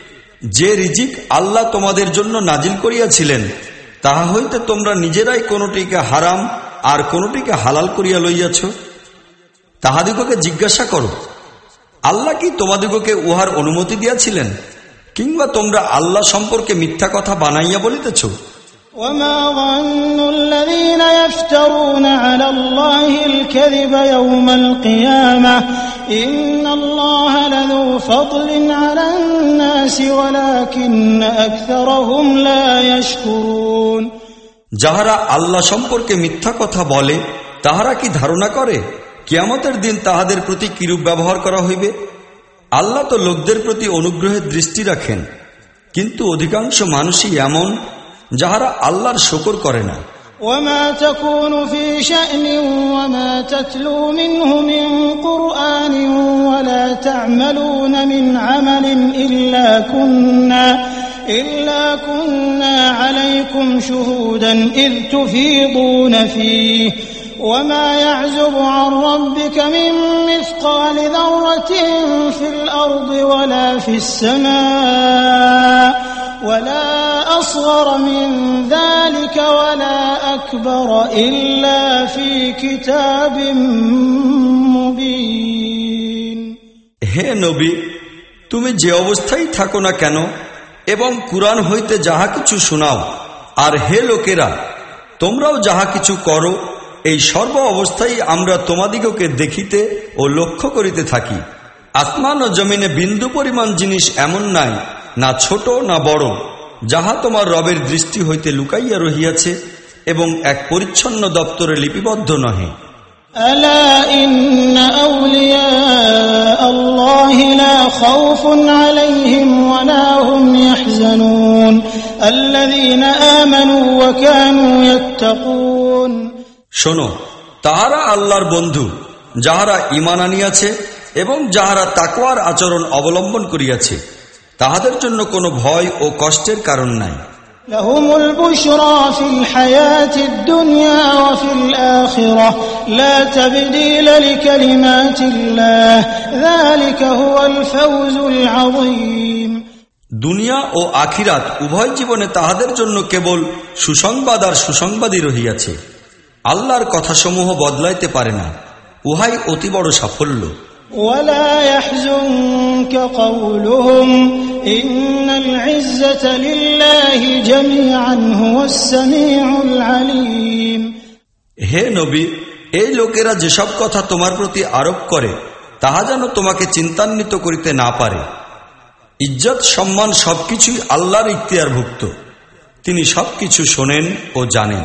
যে রিজিক আল্লাহ তোমাদের জন্য নাজিল করিয়াছিলেন, তাহা হইতে তোমরা নিজেরাই কোনটিকে হারাম আর কোনটিকে হালাল করিয়া লইয়াছ। তাহাদিগকে জিজ্ঞাসা করো, আল্লাহ কি তোমাদিগকে উহার অনুমতি দিয়াছিলেন, কিংবা তোমরা আল্লাহ সম্পর্কে মিথ্যা কথা বানাইয়া বলিতেছ? وما ظن الذين يفترون على الله الكذب يوم القيامة إن الله لذو فضل على الناس ولكن أكثرهم لا يشكرون যাহারা আল্লাহ সম্পর্কে মিথ্যা কথা বলে তাহারা কি ধারণা করে কিয়ামতের দিন তাহাদের প্রতি কিরূপ ব্যবহার করা হইবে আল্লাহ তো লোকদের প্রতি অনুগ্রহের দৃষ্টি রাখেন কিন্তু অধিকাংশ মানুষই এমন যাহারা আল্লাহর শকর করে না وما تكون في شأن وما تتلو منه من قرآن ولا تعملون من عمل إلا كنا إلا كنا عليكم شهودا إذ تفيضون فيه وما يعزب عن ربك من مثقال ذرة في الأرض ولا في السماء ولا أصغر من ذلك ولا أكبر إلا في كتاب مبين হে নবী তুমি যে অবস্থায় থাকো না কেন এবং কুরআন হইতে যাহা কিছু শোনাও আর হে লোকেরা তোমরাও যাহা কিছু করো এই সর্ব অবস্থায় আমরা তোমাদিগকে দেখিতে ও লক্ষ্য করিতে থাকি আসমান ও জমিনে বিন্দু পরিমাণ জিনিস এমন নাই না ছোট না বড় যাহা তোমার রবের দৃষ্টি হইতে লুকাইয়া রহিয়াছে এবং এক পরিচ্ছন্ন দপ্তরে লিপিবদ্ধ নহে। শোনো তাহারা আল্লাহর বন্ধু যাহারা ইমান আনিয়াছে এবং যাহারা তাকুয়ার আচরণ অবলম্বন করিয়াছে। তাহাদের জন্য কোনো ভয় ও কষ্টের কারণ নাই। দুনিয়া ও আখিরাত উভয় জীবনে তাহাদের জন্য কেবল সুসংবাদ আর সুসংবাদই রহিয়াছে। আল্লাহর কথাসমূহ বদলাইতে পারে না। উহাই অতি বড় সাফল্য। ولا يحزنك قولهم إن العزة لله جميعا هو السميع العليم হে নবী এই লোকেরা যেসব কথা তোমার প্রতি আরোপ করে তাহা যেন তোমাকে চিন্তান্বিত করিতে না পারে ইজ্জত সম্মান সবকিছুই আল্লাহর ইখতিয়ারভুক্ত তিনি সবকিছু শোনেন ও জানেন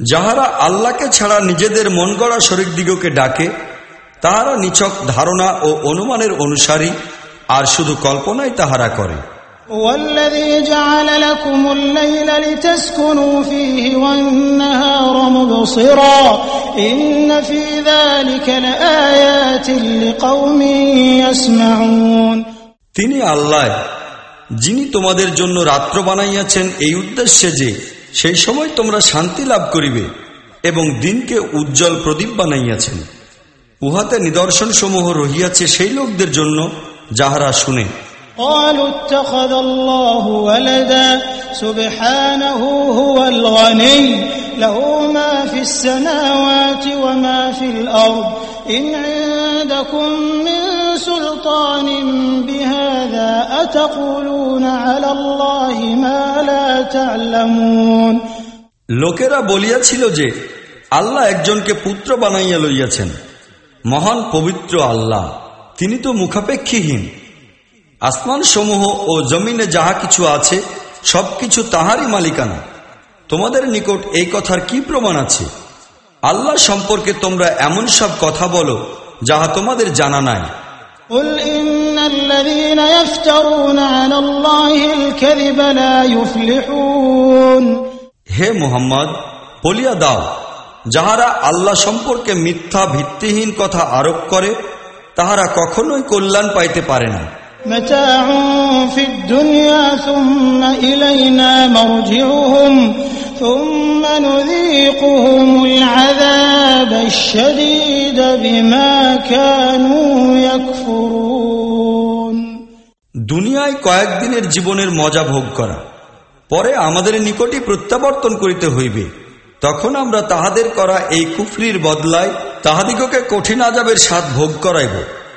যাহারা আল্লাহকে ছাড়া নিজেদের মন গড়া শরীর দিগকে ডাকে তাহারা নিছক ধারণা ও অনুমানের অনুসারী আর শুধু কল্পনাই তাহারা করে والذي جعل لكم الليل لتسكنوا فيه والنهار مبصرا إن في ذلك لآيات لقوم يسمعون তিনি আল্লাহ যিনি তোমাদের জন্য রাত্র বানাইয়াছেন এই উদ্দেশ্যে যে সেই সময় তোমরা শান্তি লাভ করিবে এবং দিনকে উজ্জ্বল প্রদীপ বানাইয়াছেন উহাতে নিদর্শন সমূহ রহিয়াছে সেই লোকদের জন্য যাহারা শুনে قالوا اتخذ الله ولدا سبحانه هو الغني له ما في السماوات وما في الأرض إن عندكم من سلطان بهذا أتقولون على الله ما لا تعلمون লোকেরা বলিয়াছিল যে আল্লাহ একজনকে পুত্র বানাইয়া লইয়াছেন মহান পবিত্র আল্লাহ তিনি তো মুখাপেক্ষীহীন আসমান সমূহ ও জমিনে যাহা কিছু আছে সবকিছু তাহারই মালিকানা তোমাদের নিকট এই কথার কি প্রমাণ আছে আল্লাহ সম্পর্কে তোমরা এমন সব কথা বলো যাহা তোমাদের জানা নাই قل إن الذين يفترون على الله الكذب لا يفلحون হে মুহাম্মদ বলিয়া দাও যাহারা আল্লাহ সম্পর্কে মিথ্যা ভিত্তিহীন কথা আরোপ করে তাহারা কখনোই কল্যাণ পাইতে পারে না متاع في الدنيا ثم إلينا مرجعهم ثم نذيقهم العذاب الشديد بما كانوا يكفرون দুনিয়ায় কয়েকদিনের জীবনের মজা ভোগ করা পরে আমাদের নিকটই প্রত্যাবর্তন করিতে হইবে তখন আমরা তাহাদের করা এই কুফরির বদলায় তাহাদিগকে কঠিন আজাবের স্বাদ ভোগ করাইব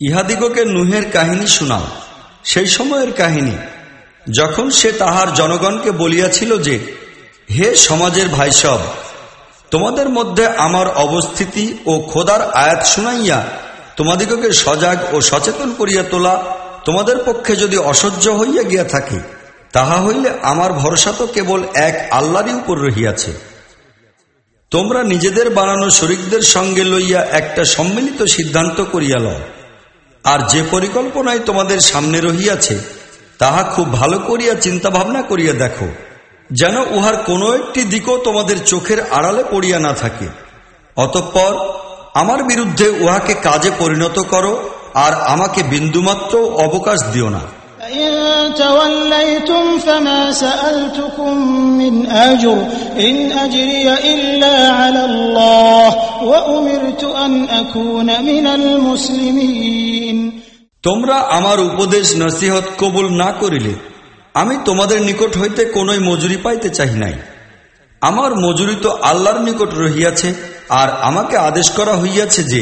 ইহাদিগকে নুহের কাহিনী শুনাও, সেই সময়ের কাহিনী। যখন সে তাহার জনগণকে বলিয়াছিল যে, হে সমাজের ভাইসব, তোমাদের মধ্যে আমার অবস্থিতি ও খোদার আয়াত শুনাইয়া তোমাদিগকে সজাগ ও সচেতন করিয়া তোলা তোমাদের পক্ষে যদি অসহ্য হইয়া গিয়া থাকে, তাহা হইলে আমার ভরসা তো কেবল এক আল্লাহরই উপর রহিয়াছে। তোমরা নিজেদের বানানো শরিকদের সঙ্গে লইয়া একটা সম্মিলিত সিদ্ধান্ত করিয়া লও। আর যে পরিকল্পনায় তোমাদের সামনে রহিয়াছে, তাহা খুব ভালো করিয়া চিন্তা ভাবনা করিয়া দেখো, যেন উহার কোনো একটি দিকও তোমাদের চোখের আড়ালে পড়িয়া না থাকে। অতঃপর আমার বিরুদ্ধে উহাকে কাজে পরিণত করো, আর আমাকে বিন্দুমাত্র অবকাশ দিও না। فإن توليتم فما سألتكم من أجر إن أجري إلا على الله وأمرت أن أكون من المسلمين তোমরা আমার উপদেশ নসিহত কবুল না করিলে আমি তোমাদের নিকট হইতে কোনোই মজুরি পাইতে চাহি নাই আমার মজুরি তো আল্লাহর নিকট রহিয়াছে আর আমাকে আদেশ করা হইয়াছে যে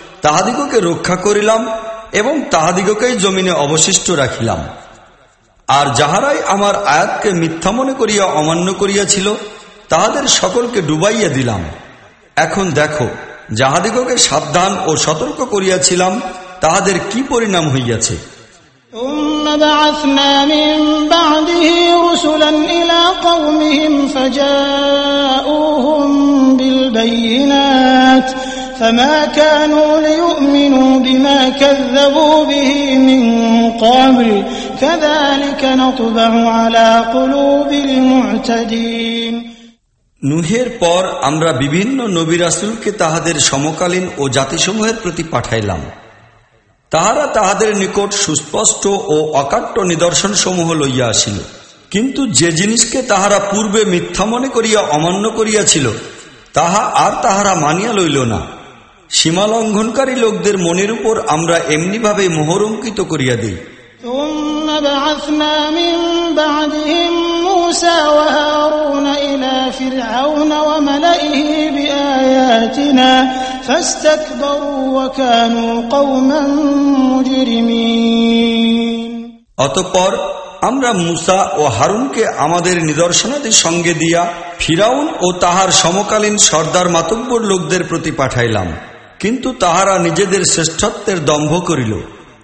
তাহাদিগকে রক্ষা করিলাম এবং তাহাদিগকেই জমিনে অবশিষ্ট রাখিলাম আর যাহারাই আমার আয়াতকে মিথ্যা মনে করিয়া অমান্য করিয়াছিল তাহাদের সকলকে ডুবাইয়া দিলাম এখন দেখো যাহাদিগকে সাবধান ও সতর্ক করিয়াছিলাম তাহাদের কি পরিণাম হইয়াছে ثم بعثنا من بعده رسلا إلى قومهم فجاءوهم بالبينات فما كانوا ليؤمنوا بما كذبوا به من قبل كذلك نطبع على قلوب المعتدين নুহের পর আমরা বিভিন্ন নবী রাসুলকে তাহাদের সমকালীন ও জাতিসমূহের প্রতি পাঠাইলাম তাহারা তাহাদের নিকট সুস্পষ্ট ও অকাট্য নিদর্শন সমূহ লইয়া আসিল কিন্তু যে জিনিসকে তাহারা পূর্বে মিথ্যা মনে করিয়া অমান্য করিয়াছিল তাহা আর তাহারা মানিয়া লইল না সীমালঙ্ঘনকারী লোকদের মনের উপর আমরা এমনিভাবে মোহরঙ্কিত করিয়া দিই। অতপর আমরা মুসা ও হারুনকে আমাদের নিদর্শনাদের সঙ্গে দিয়া ফিরাউন ও তাহার সমকালীন সর্দার মাতব্বর লোকদের প্রতি পাঠাইলাম। কিন্তু তাহারা নিজেদের শ্রেষ্ঠত্বের দম্ভ করিল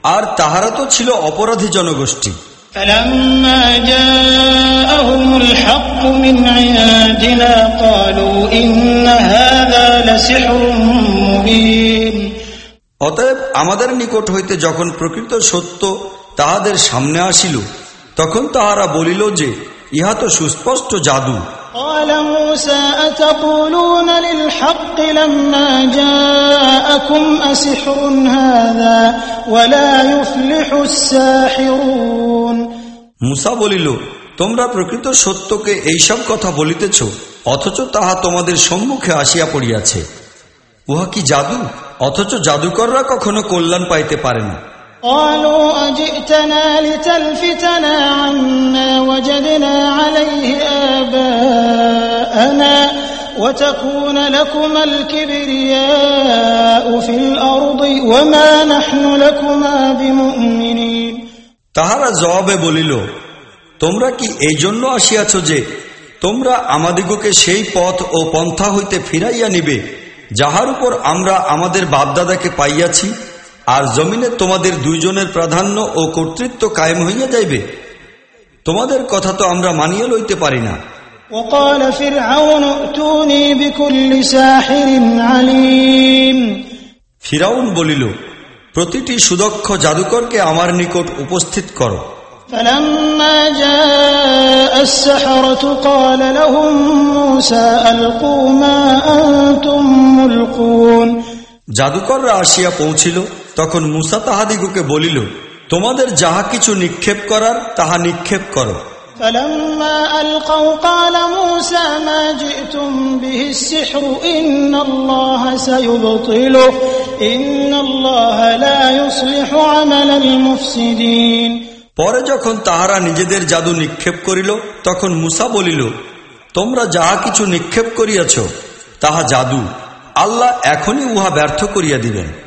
আর তাহারা তো ছিল অপরাধী জনগোষ্ঠী فلما جاءهم الحق من عندنا قالوا إن هذا لسحر مبين অতএব আমাদের নিকট হইতে যখন প্রকৃত সত্য তাহাদের সামনে আসিল তখন তাহারা বলিল যে ইহা তো সুস্পষ্ট জাদু قال موسى أتقولون للحق لما جاءكم أسحر هذا ولا يفلح الساحرون মুসা বলিল তোমরা প্রকৃত সত্যকে এইসব কথা বলিতেছ অথচ তাহা তোমাদের সম্মুখে আসিয়া পড়িয়াছে উহা কি জাদু অথচ জাদুকররা কখনো কল্যাণ পাইতে পারে না قالوا أجئتنا لتلفتنا عما وجدنا عليه آباءنا وتكون لكما الكبرياء في الأرض وما نحن لكما بمؤمنين তাহারা জবাবে বলিল তোমরা কি এই জন্য আসিয়াছ যে তোমরা আমাদিগকে সেই পথ ও পন্থা হইতে ফিরাইয়া নিবে যাহার উপর আমরা আমাদের বাপদাদাকে পাইয়াছি আর জমিনে তোমাদের দুইজনের প্রাধান্য ও কর্তৃত্ব কায়েম হইয়া যাইবে তোমাদের কথা তো আমরা মানিয়া লইতে পারি না وقال فرعون ائتوني بكل ساحر عليم ফিরাউন বলিল প্রতিটি সুদক্ষ জাদুকরকে আমার নিকট উপস্থিত করো فلما جاء السحرة قال لهم موسى ألقوا ما أنتم ملقون জাদুকররা আসিয়া পৌঁছিল তখন মুসা তাহাদিগুকে বলিল তোমাদের যাহা কিছু নিক্ষেপ করার তাহা নিক্ষেপ করো। পরে যখন তাহারা নিজেদের জাদু নিক্ষেপ করিল তখন মুসা বলিল তোমরা যাহা কিছু নিক্ষেপ করিয়াছ তাহা জাদু। আল্লাহ এখনই উহা ব্যর্থ করিয়া দিবেন।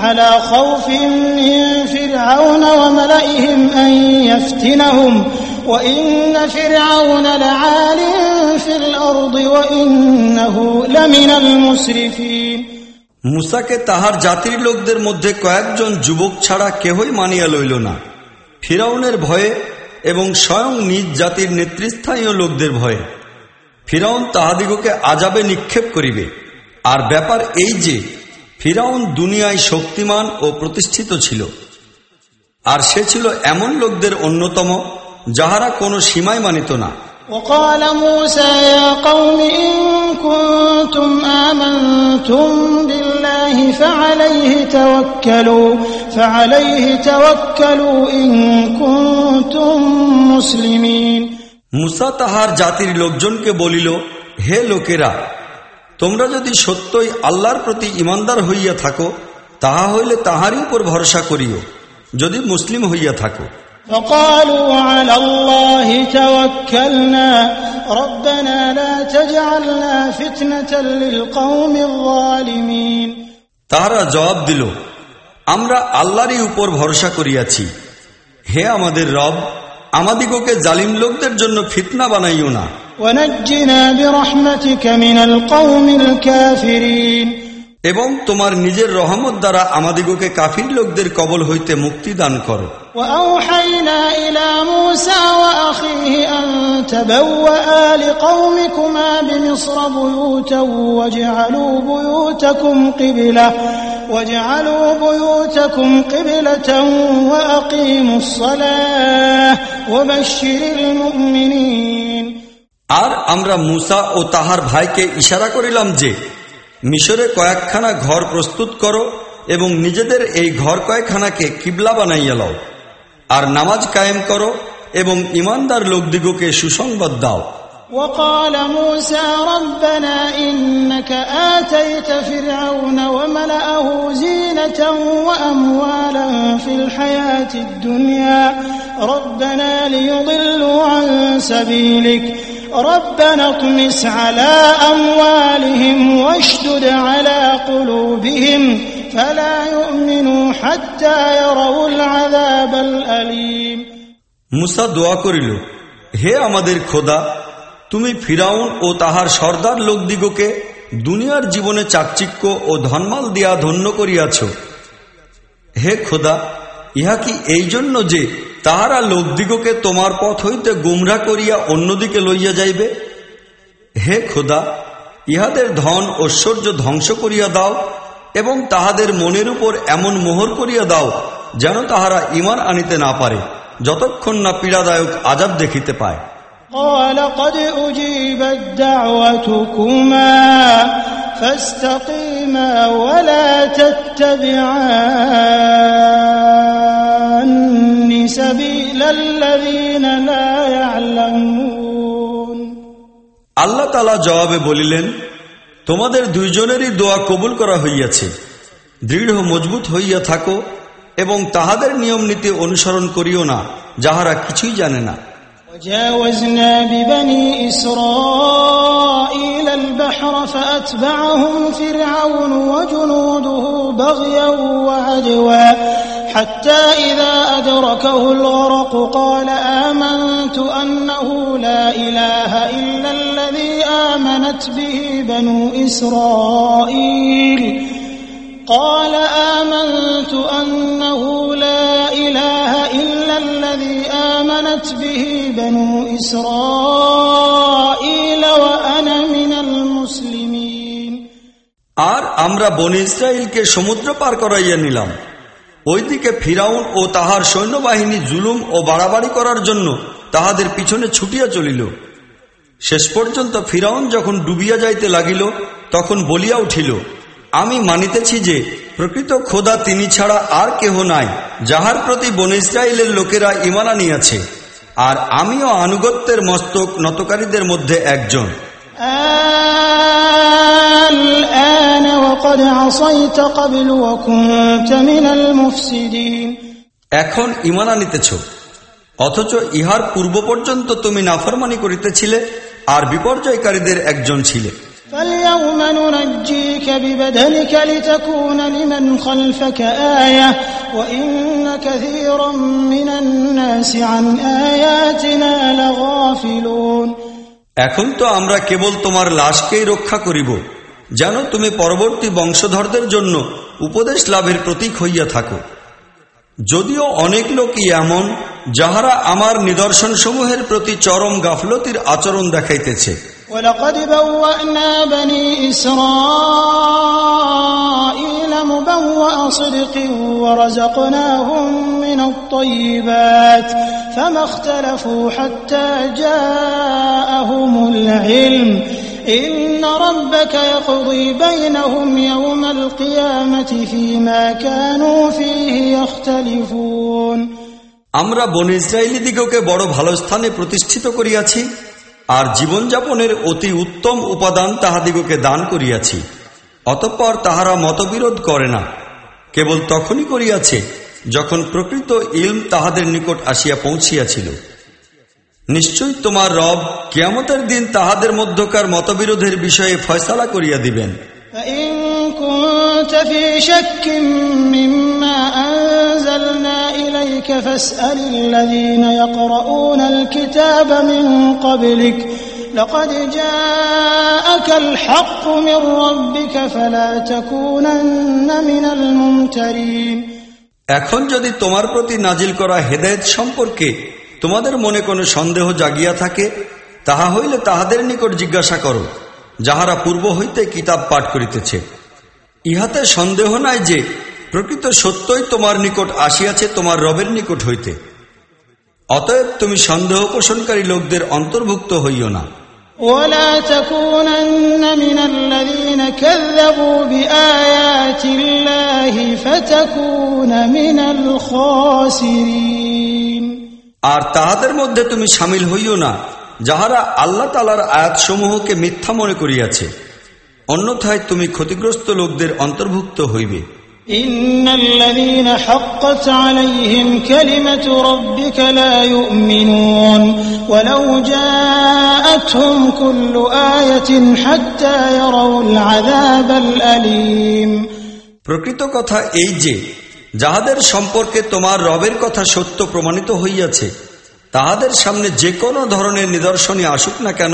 إلا ذرية من قومه على خوف من فرعون وملئهم على خوف من فرعون وملئهم أن يفتنهم وإن فرعون لعال في الأرض وإنه لمن المسرفين মুসাকে তাহার জাতির লোকদের মধ্যে কয়েকজন যুবক ছাড়া কেহই মানিয়া লইল না ফিরাউনের ভয়ে এবং স্বয়ং নিজ জাতির নেতৃস্থানীয় লোকদের ভয়ে ফিরাউন তাহাদিগকে আজাবে নিক্ষেপ করিবে আর ব্যাপার এই যে ফিরাউন দুনিয়ায় শক্তিমান ও প্রতিষ্ঠিত ছিল আর সে ছিল এমন লোকদের অন্যতম যাহারা কোনো সীমায় মানিত না وقال موسى يا قوم إن كنتم آمنتم بالله فعليه توكلوا فعليه توكلوا إن كنتم مسلمين মুসা তাহার জাতির লোকজনকে বলিল হে লোকেরা তোমরা যদি সত্যই আল্লাহর প্রতি ইমানদার হইয়া থাকো তাহা হইলে তাহারই উপর ভরসা করিও যদি মুসলিম হইয়া থাকো فقالوا على الله توكلنا ربنا لا تجعلنا فتنة للقوم الظالمين তাহারা জবাব দিল আমরা আল্লাহরই উপর ভরসা করিয়াছি হে আমাদের রব আমাদিগকে জালিম লোকদের জন্য ফিতনা বানাইও না ونجنا برحمتك من القوم الكافرين এবং তোমার নিজের রহমত দ্বারা আমাদিগকে কাফির লোকদের কবল হইতে মুক্তি দান করো وأوحينا إلى موسى وأخيه أن تبوأ لقومكما بمصر بيوتا واجعلوا بيوتكم قبلة واجعلوا بيوتكم قبلة وأقيموا الصلاة وبشر المؤمنين আর আমরা মুসা ও তাহার ভাইকে ইশারা করিলাম যে মিশরে কয়েকখানা ঘর প্রস্তুত করো এবং নিজেদের এই ঘর কয়েকখানাকে কিবলা বানাইয়া লও আর নামাজ কায়েম করো এবং ইমানদার লোকদিগকে সুসংবাদ দাও وقال موسى ربنا إنك آتيت فرعون وملأه زينة وأموالا في الحياة الدنيا ربنا ليضلوا عن سبيلك ربنا اطمس على أموالهم واشدد على قلوبهم فلا يؤمنوا حتى يروا العذاب الأليم মুসা দোয়া করিল হে আমাদের খোদা তুমি ফিরাউন ও তাহার সর্দার লোকদিগকে দুনিয়ার জীবনে চাকচিক্য ও ধনমাল দিয়া ধন্য করিয়াছ হে খোদা ইহা কি এই জন্য যে তাহারা লোকদিগকে তোমার পথ হইতে গুমরা করিয়া অন্যদিকে লইয়া যাইবে হে খোদা ইহাদের ধন ঐশ্বর্য ধ্বংস করিয়া দাও এবং তাহাদের মনের উপর এমন মোহর করিয়া দাও যেন তাহারা ইমান আনিতে না পারে যতক্ষণ না পীড়াদায়ক আজাব দেখিতে পায় قال قد أجيبت دعوتكما فاستقيما أسلما ولا تتبعان سبيل الذين لا يعلمون আল্লাহ তালা জবাবে বলিলেন তোমাদের দুইজনেরই দোয়া কবুল করা হইয়াছে দৃঢ় মজবুত হইয়া থাকো এবং তাহাদের নিয়ম নীতি অনুসরণ করিও না যাহারা কিছুই জানে না وجاوزنا ببني إسرائيل البحر فأتبعهم فرعون وجنوده بغيا وعدوا حتى إذا أدركه الغرق قال آمنت أنه لا إله إلا الذي آمنت به بنو إسرائيل قال آمنت أنه لا إله إلا الذي آمنت به بنو إسرائيل وأنا من المسلمين আর আমরা বনি ইসরায়েলকে সমুদ্র পার করাইয়া নিলাম ওইদিকে ফিরাউন ও তাহার সৈন্যবাহিনী জুলুম ও বাড়াবাড়ি করার জন্য তাহাদের পিছনে ছুটিয়া চলিল। শেষ পর্যন্ত ফিরাউন যখন ডুবিয়া যাইতে লাগিল, তখন বলিয়া উঠিল, আমি মানিতেছি যে, প্রকৃত খোদা তিনি ছাড়া আর কেহ নাই, যাহার প্রতি বন ইসরায়েলের লোকেরা ইমান আনিয়াছে, আর আমিও আনুগত্যের মস্তক নতকারীদের মধ্যে একজন। الآن وقد عصيت قبل وكنت من المفسدين এখন ইমান আনিতেছ অথচ ইহার পূর্ব পর্যন্ত তুমি নাফরমানি করিতেছিলে আর বিপর্যয়কারীদের একজন ছিলে فاليوم ننجيك ببدنك لتكون لمن خلفك آية وإن كثيرا من الناس عن آياتنا لغافلون এখন তো আমরা কেবল তোমার লাশকেই রক্ষা করিব। যেন তুমি পরবর্তী বংশধরদের জন্য উপদেশ লাভের প্রতীক হইয়া থাকো। যদিও অনেক লোকই এমন, যাহারা আমার নিদর্শনসমূহের প্রতি চরম গাফলতির আচরণ দেখাইতেছে। ولقد بوأنا بني إسرائيل مبوأ صدق ورزقناهم من الطيبات فما اختلفوا حتى جاءهم العلم إن ربك يقضي بينهم يوم القيامة فيما كانوا فيه يختلفون আমরা বন ইসরায়েলি দিগকে বড় ভালো স্থানে প্রতিষ্ঠিত করিয়াছি আর জীবনযাপনের অতি উত্তম উপাদান তাহাদিগকে দান করিয়াছি। অতঃপর তাহারা মতবিরোধ করে না। কেবল তখনই করিয়াছে, যখন প্রকৃত ইলম তাহাদের নিকট আসিয়া পৌঁছিয়াছিল। নিশ্চয়ই তোমার রব কেমতের দিন তাহাদের মধ্যকার মতবিরোধের বিষয়ে ফয়সালা করিয়া দিবেন। كنت في شك مما أنزلنا إليك فاسأل الذين يقرؤون الكتاب من قبلك لقد جاءك الحق من ربك فلا تكونن من الممترين এখন যদি তোমার প্রতি নাজিল করা হেদায়েত সম্পর্কে তোমাদের মনে কোনো সন্দেহ জাগিয়া থাকে তাহা হইলে তাহাদের নিকট জিজ্ঞাসা করো যাহারা পূর্ব হইতে কিতাব পাঠ করিতেছে ইহাতে সন্দেহ নাই যে প্রকৃত সত্যই তোমার নিকট আসিয়াছে তোমার রবের নিকট হইতে অতএব তুমি সন্দেহ পোষণকারী লোকদের অন্তর্ভুক্ত হইও না ولا تكونن من الذين كذبوا بآيات الله فتكون من الخاسرين আর তাহাদের মধ্যে তুমি সামিল হইও না যাহারা আল্লাহ তালার আয়াতসমূহকে মিথ্যা মনে করিয়াছে অন্যথায় তুমি ক্ষতিগ্রস্ত লোকদের অন্তর্ভুক্ত হইবে। প্রকৃত কথা এই যে যাহাদের সম্পর্কে তোমার রবের কথা সত্য প্রমাণিত হইয়াছে তাহাদের সামনে যে কোনো ধরনের নিদর্শনই আসুক না কেন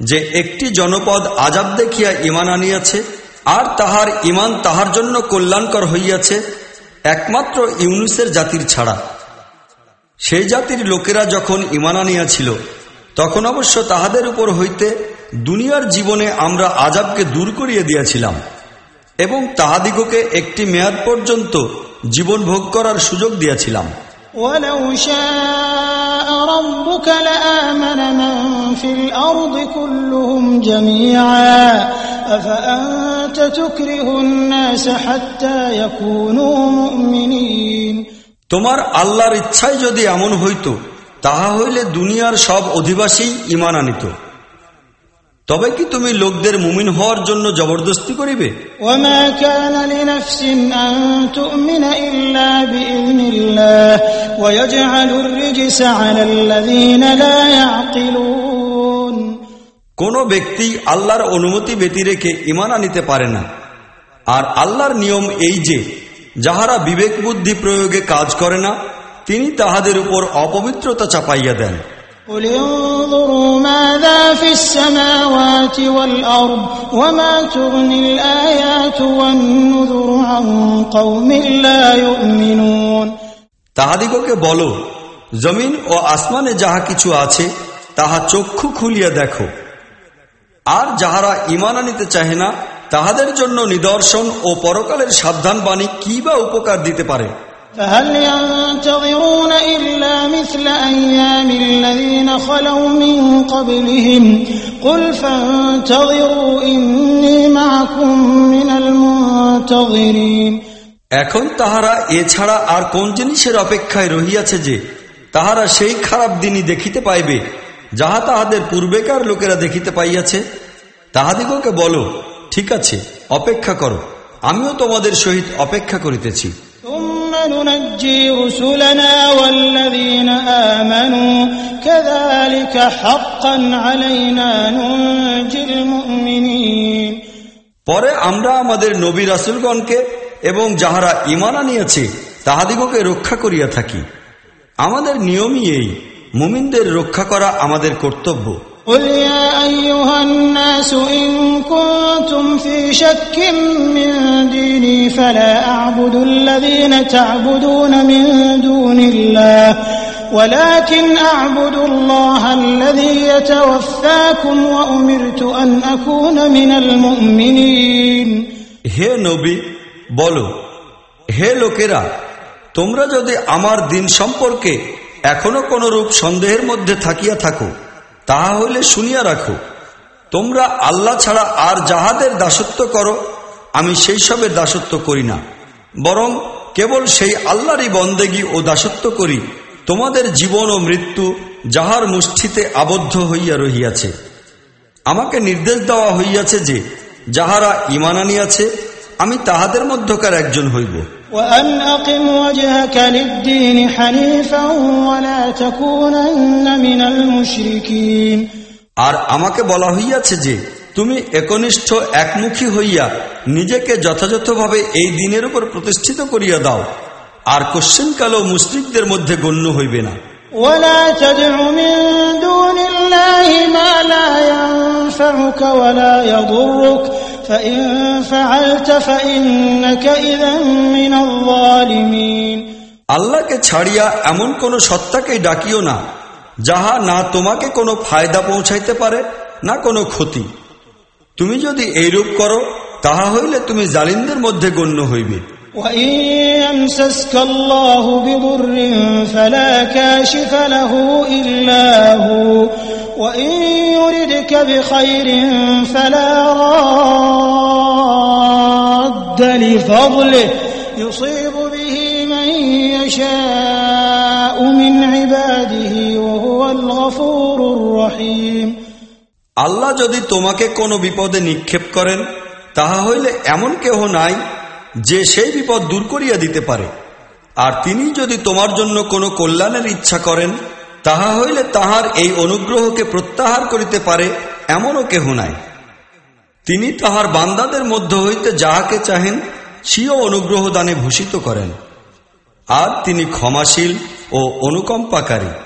যে একটি জনপদ আজাদ দেখিয়া ইমান আনিয়াছে, আর তাহার ইমান তাহার জন্য কল্যাণকর হইয়াছে, একমাত্র ইউনুসের জাতির ছাড়া। সেই জাতির লোকেরা যখন ইমান আনিয়াছিল, তখন অবশ্য তাহাদের উপর হইতে দুনিয়ার জীবনে আমরা আজাবকে দূর করিয়ে দিয়াছিলাম, এবং তাহাদিগকে একটি মেয়াদ পর্যন্ত জীবন ভোগ করার সুযোগ দিয়াছিলাম। ربك لآمن من في الأرض كلهم جميعا أفأنت تكره الناس حتى يكونوا مؤمنين তোমার আল্লাহর ইচ্ছায় যদি এমন হইত তাহা হইলে দুনিয়ার সব অধিবাসী ইমান আনিত তবে কি তুমি লোকদের মুমিন হওয়ার জন্য জবরদস্তি করিবে? কোন ব্যক্তি আল্লাহর অনুমতি ব্যতি রেখে ইমান আনিতে পারে না। আর আল্লাহর নিয়ম এই যে যাহারা বিবেক বুদ্ধি প্রয়োগে কাজ করে না তিনি তাহাদের উপর অপবিত্রতা চাপাইয়া দেন। قل انظروا ماذا في السماوات والأرض وما تغني الآيات والنذر عن قوم لا يؤمنون তাহাদিগকে বলো জমিন ও আসমানে যাহা কিছু আছে তাহা চক্ষু খুলিয়া দেখো আর যাহারা ইমান আনিতে চাহে না তাহাদের জন্য নিদর্শন ও পরকালের সাবধান বাণী কি বা উপকার দিতে পারে فهل ينتظرون إلا مثل أيام الذين خلوا من قبلهم قل فانتظروا إني معكم من المنتظرين এখন তাহারা এছাড়া আর কোন জিনিসের অপেক্ষায় রহিয়াছে যে তাহারা সেই খারাপ দিনই দেখিতে পাইবে যাহা তাহাদের পূর্বেকার লোকেরা দেখিতে পাইয়াছে তাহাদিগকে বলো ঠিক আছে অপেক্ষা করো আমিও তোমাদের সহিত অপেক্ষা করিতেছি ثم ننجي رسلنا والذين آمنوا كذلك حقا علينا ننجي المؤمنين পরে আমরা আমাদের নবী রাসুলগণকে এবং যাহারা ইমান আনিয়াছে তাহাদিগকে রক্ষা করিয়া থাকি আমাদের নিয়মই এই মুমিনদের রক্ষা করা আমাদের কর্তব্য قل يا أيها الناس إن كنتم في شك من ديني فلا أعبد الذين تعبدون من دون الله ولكن أعبد الله الذي يتوفاكم وأمرت أن أكون من المؤمنين হে নবী বলো হে লোকেরা তোমরা যদি আমার দিন সম্পর্কে এখনো কোন রূপ সন্দেহের মধ্যে থাকিয়া থাকো তাহা হইলে শুনিয়া রাখো, তোমরা আল্লাহ ছাড়া আর যাহাদের দাসত্ব করো, আমি সেই সবের দাসত্ব করি না। বরং কেবল সেই আল্লাহরই বন্দেগী ও দাসত্ব করি, তোমাদের জীবন ও মৃত্যু যাহার মুষ্ঠিতে আবদ্ধ হইয়া রহিয়াছে। আমাকে নির্দেশ দেওয়া হইয়াছে যে, যাহারা ইমান আনিয়াছে, আমি তাহাদের মধ্যকার একজন হইব। وأن أقم وجهك للدين حنيفا ولا تكونن من المشركين আর আমাকে বলা হইয়াছে যে তুমি একনিষ্ঠ একমুখী হইয়া নিজেকে যথাযথভাবে এই দিনের উপর প্রতিষ্ঠিত করিয়া দাও আর কোশ্চেনকালেও মুসলিকদের মধ্যে গণ্য হইবে না ولا تدع من دون الله ما لا ينفعك ولا يضرك আল্লাহকে ছাড়িয়া এমন কোন সত্তাকে ডাকিও না, যাহা না তোমাকে কোনো ফায়দা পৌঁছাইতে পারে, না কোনো ক্ষতি। তুমি যদি এইরূপ করো, তাহা হইলে তুমি জালিমদের মধ্যে গণ্য হইবে। وإن يمسسك الله بضر فلا كاشف له إلا هو وإن يردك بخير فلا راد لفضله يصيب به من يشاء من عباده وهو الغفور الرحيم আল্লাহ যদি তোমাকে কোনো বিপদে নিক্ষেপ করেন তাহা হইলে এমন কেহ নাই যে সেই বিপদ দূর করিয়া দিতে পারে। আর তিনি যদি তোমার জন্য কোনো কল্যাণের ইচ্ছা করেন, তাহা হইলে তাহার এই অনুগ্রহকে প্রত্যাহার করিতে পারে এমনও কেহ নাই। তিনি তাহার বান্দাদের মধ্য হইতে যাহাকে চাহেন স্বীয় অনুগ্রহ দানে ভূষিত করেন। আর তিনি ক্ষমাশীল ও অনুকম্পাকারী।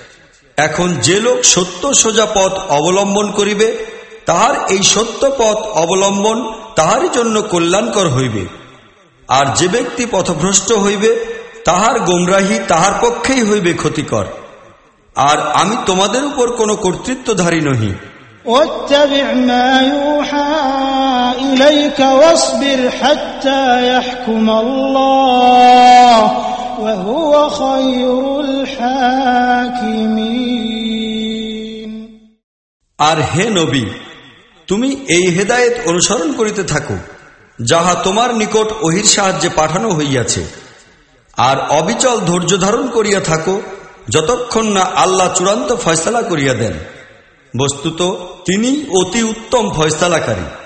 এখন যে লোক সত্য সোজা পথ অবলম্বন করিবে, তাহার এই সত্য পথ অবলম্বন তাহারই জন্য কল্যাণকর হইবে। আর যে ব্যক্তি পথভ্রষ্ট হইবে, তাহার গোমরাহী তাহার পক্ষেই হইবে ক্ষতিকর। আর আমি তোমাদের উপর কোনো কর্তৃত্বধারী নহি। ইলাইকা ওয়াসবির হাত্তা ইয়াহকুম আর হে নবী, তুমি এই হেদায়েত অনুসরণ করিতে থাকো, যাহা তোমার নিকট অহির সাহায্যে পাঠানো হইয়াছে। আর অবিচল ধৈর্য ধারণ করিয়া থাকো, যতক্ষণ না আল্লাহ চূড়ান্ত ফয়সলা করিয়া দেন। বস্তুত তিনি অতি উত্তম ফয়সলাকারী।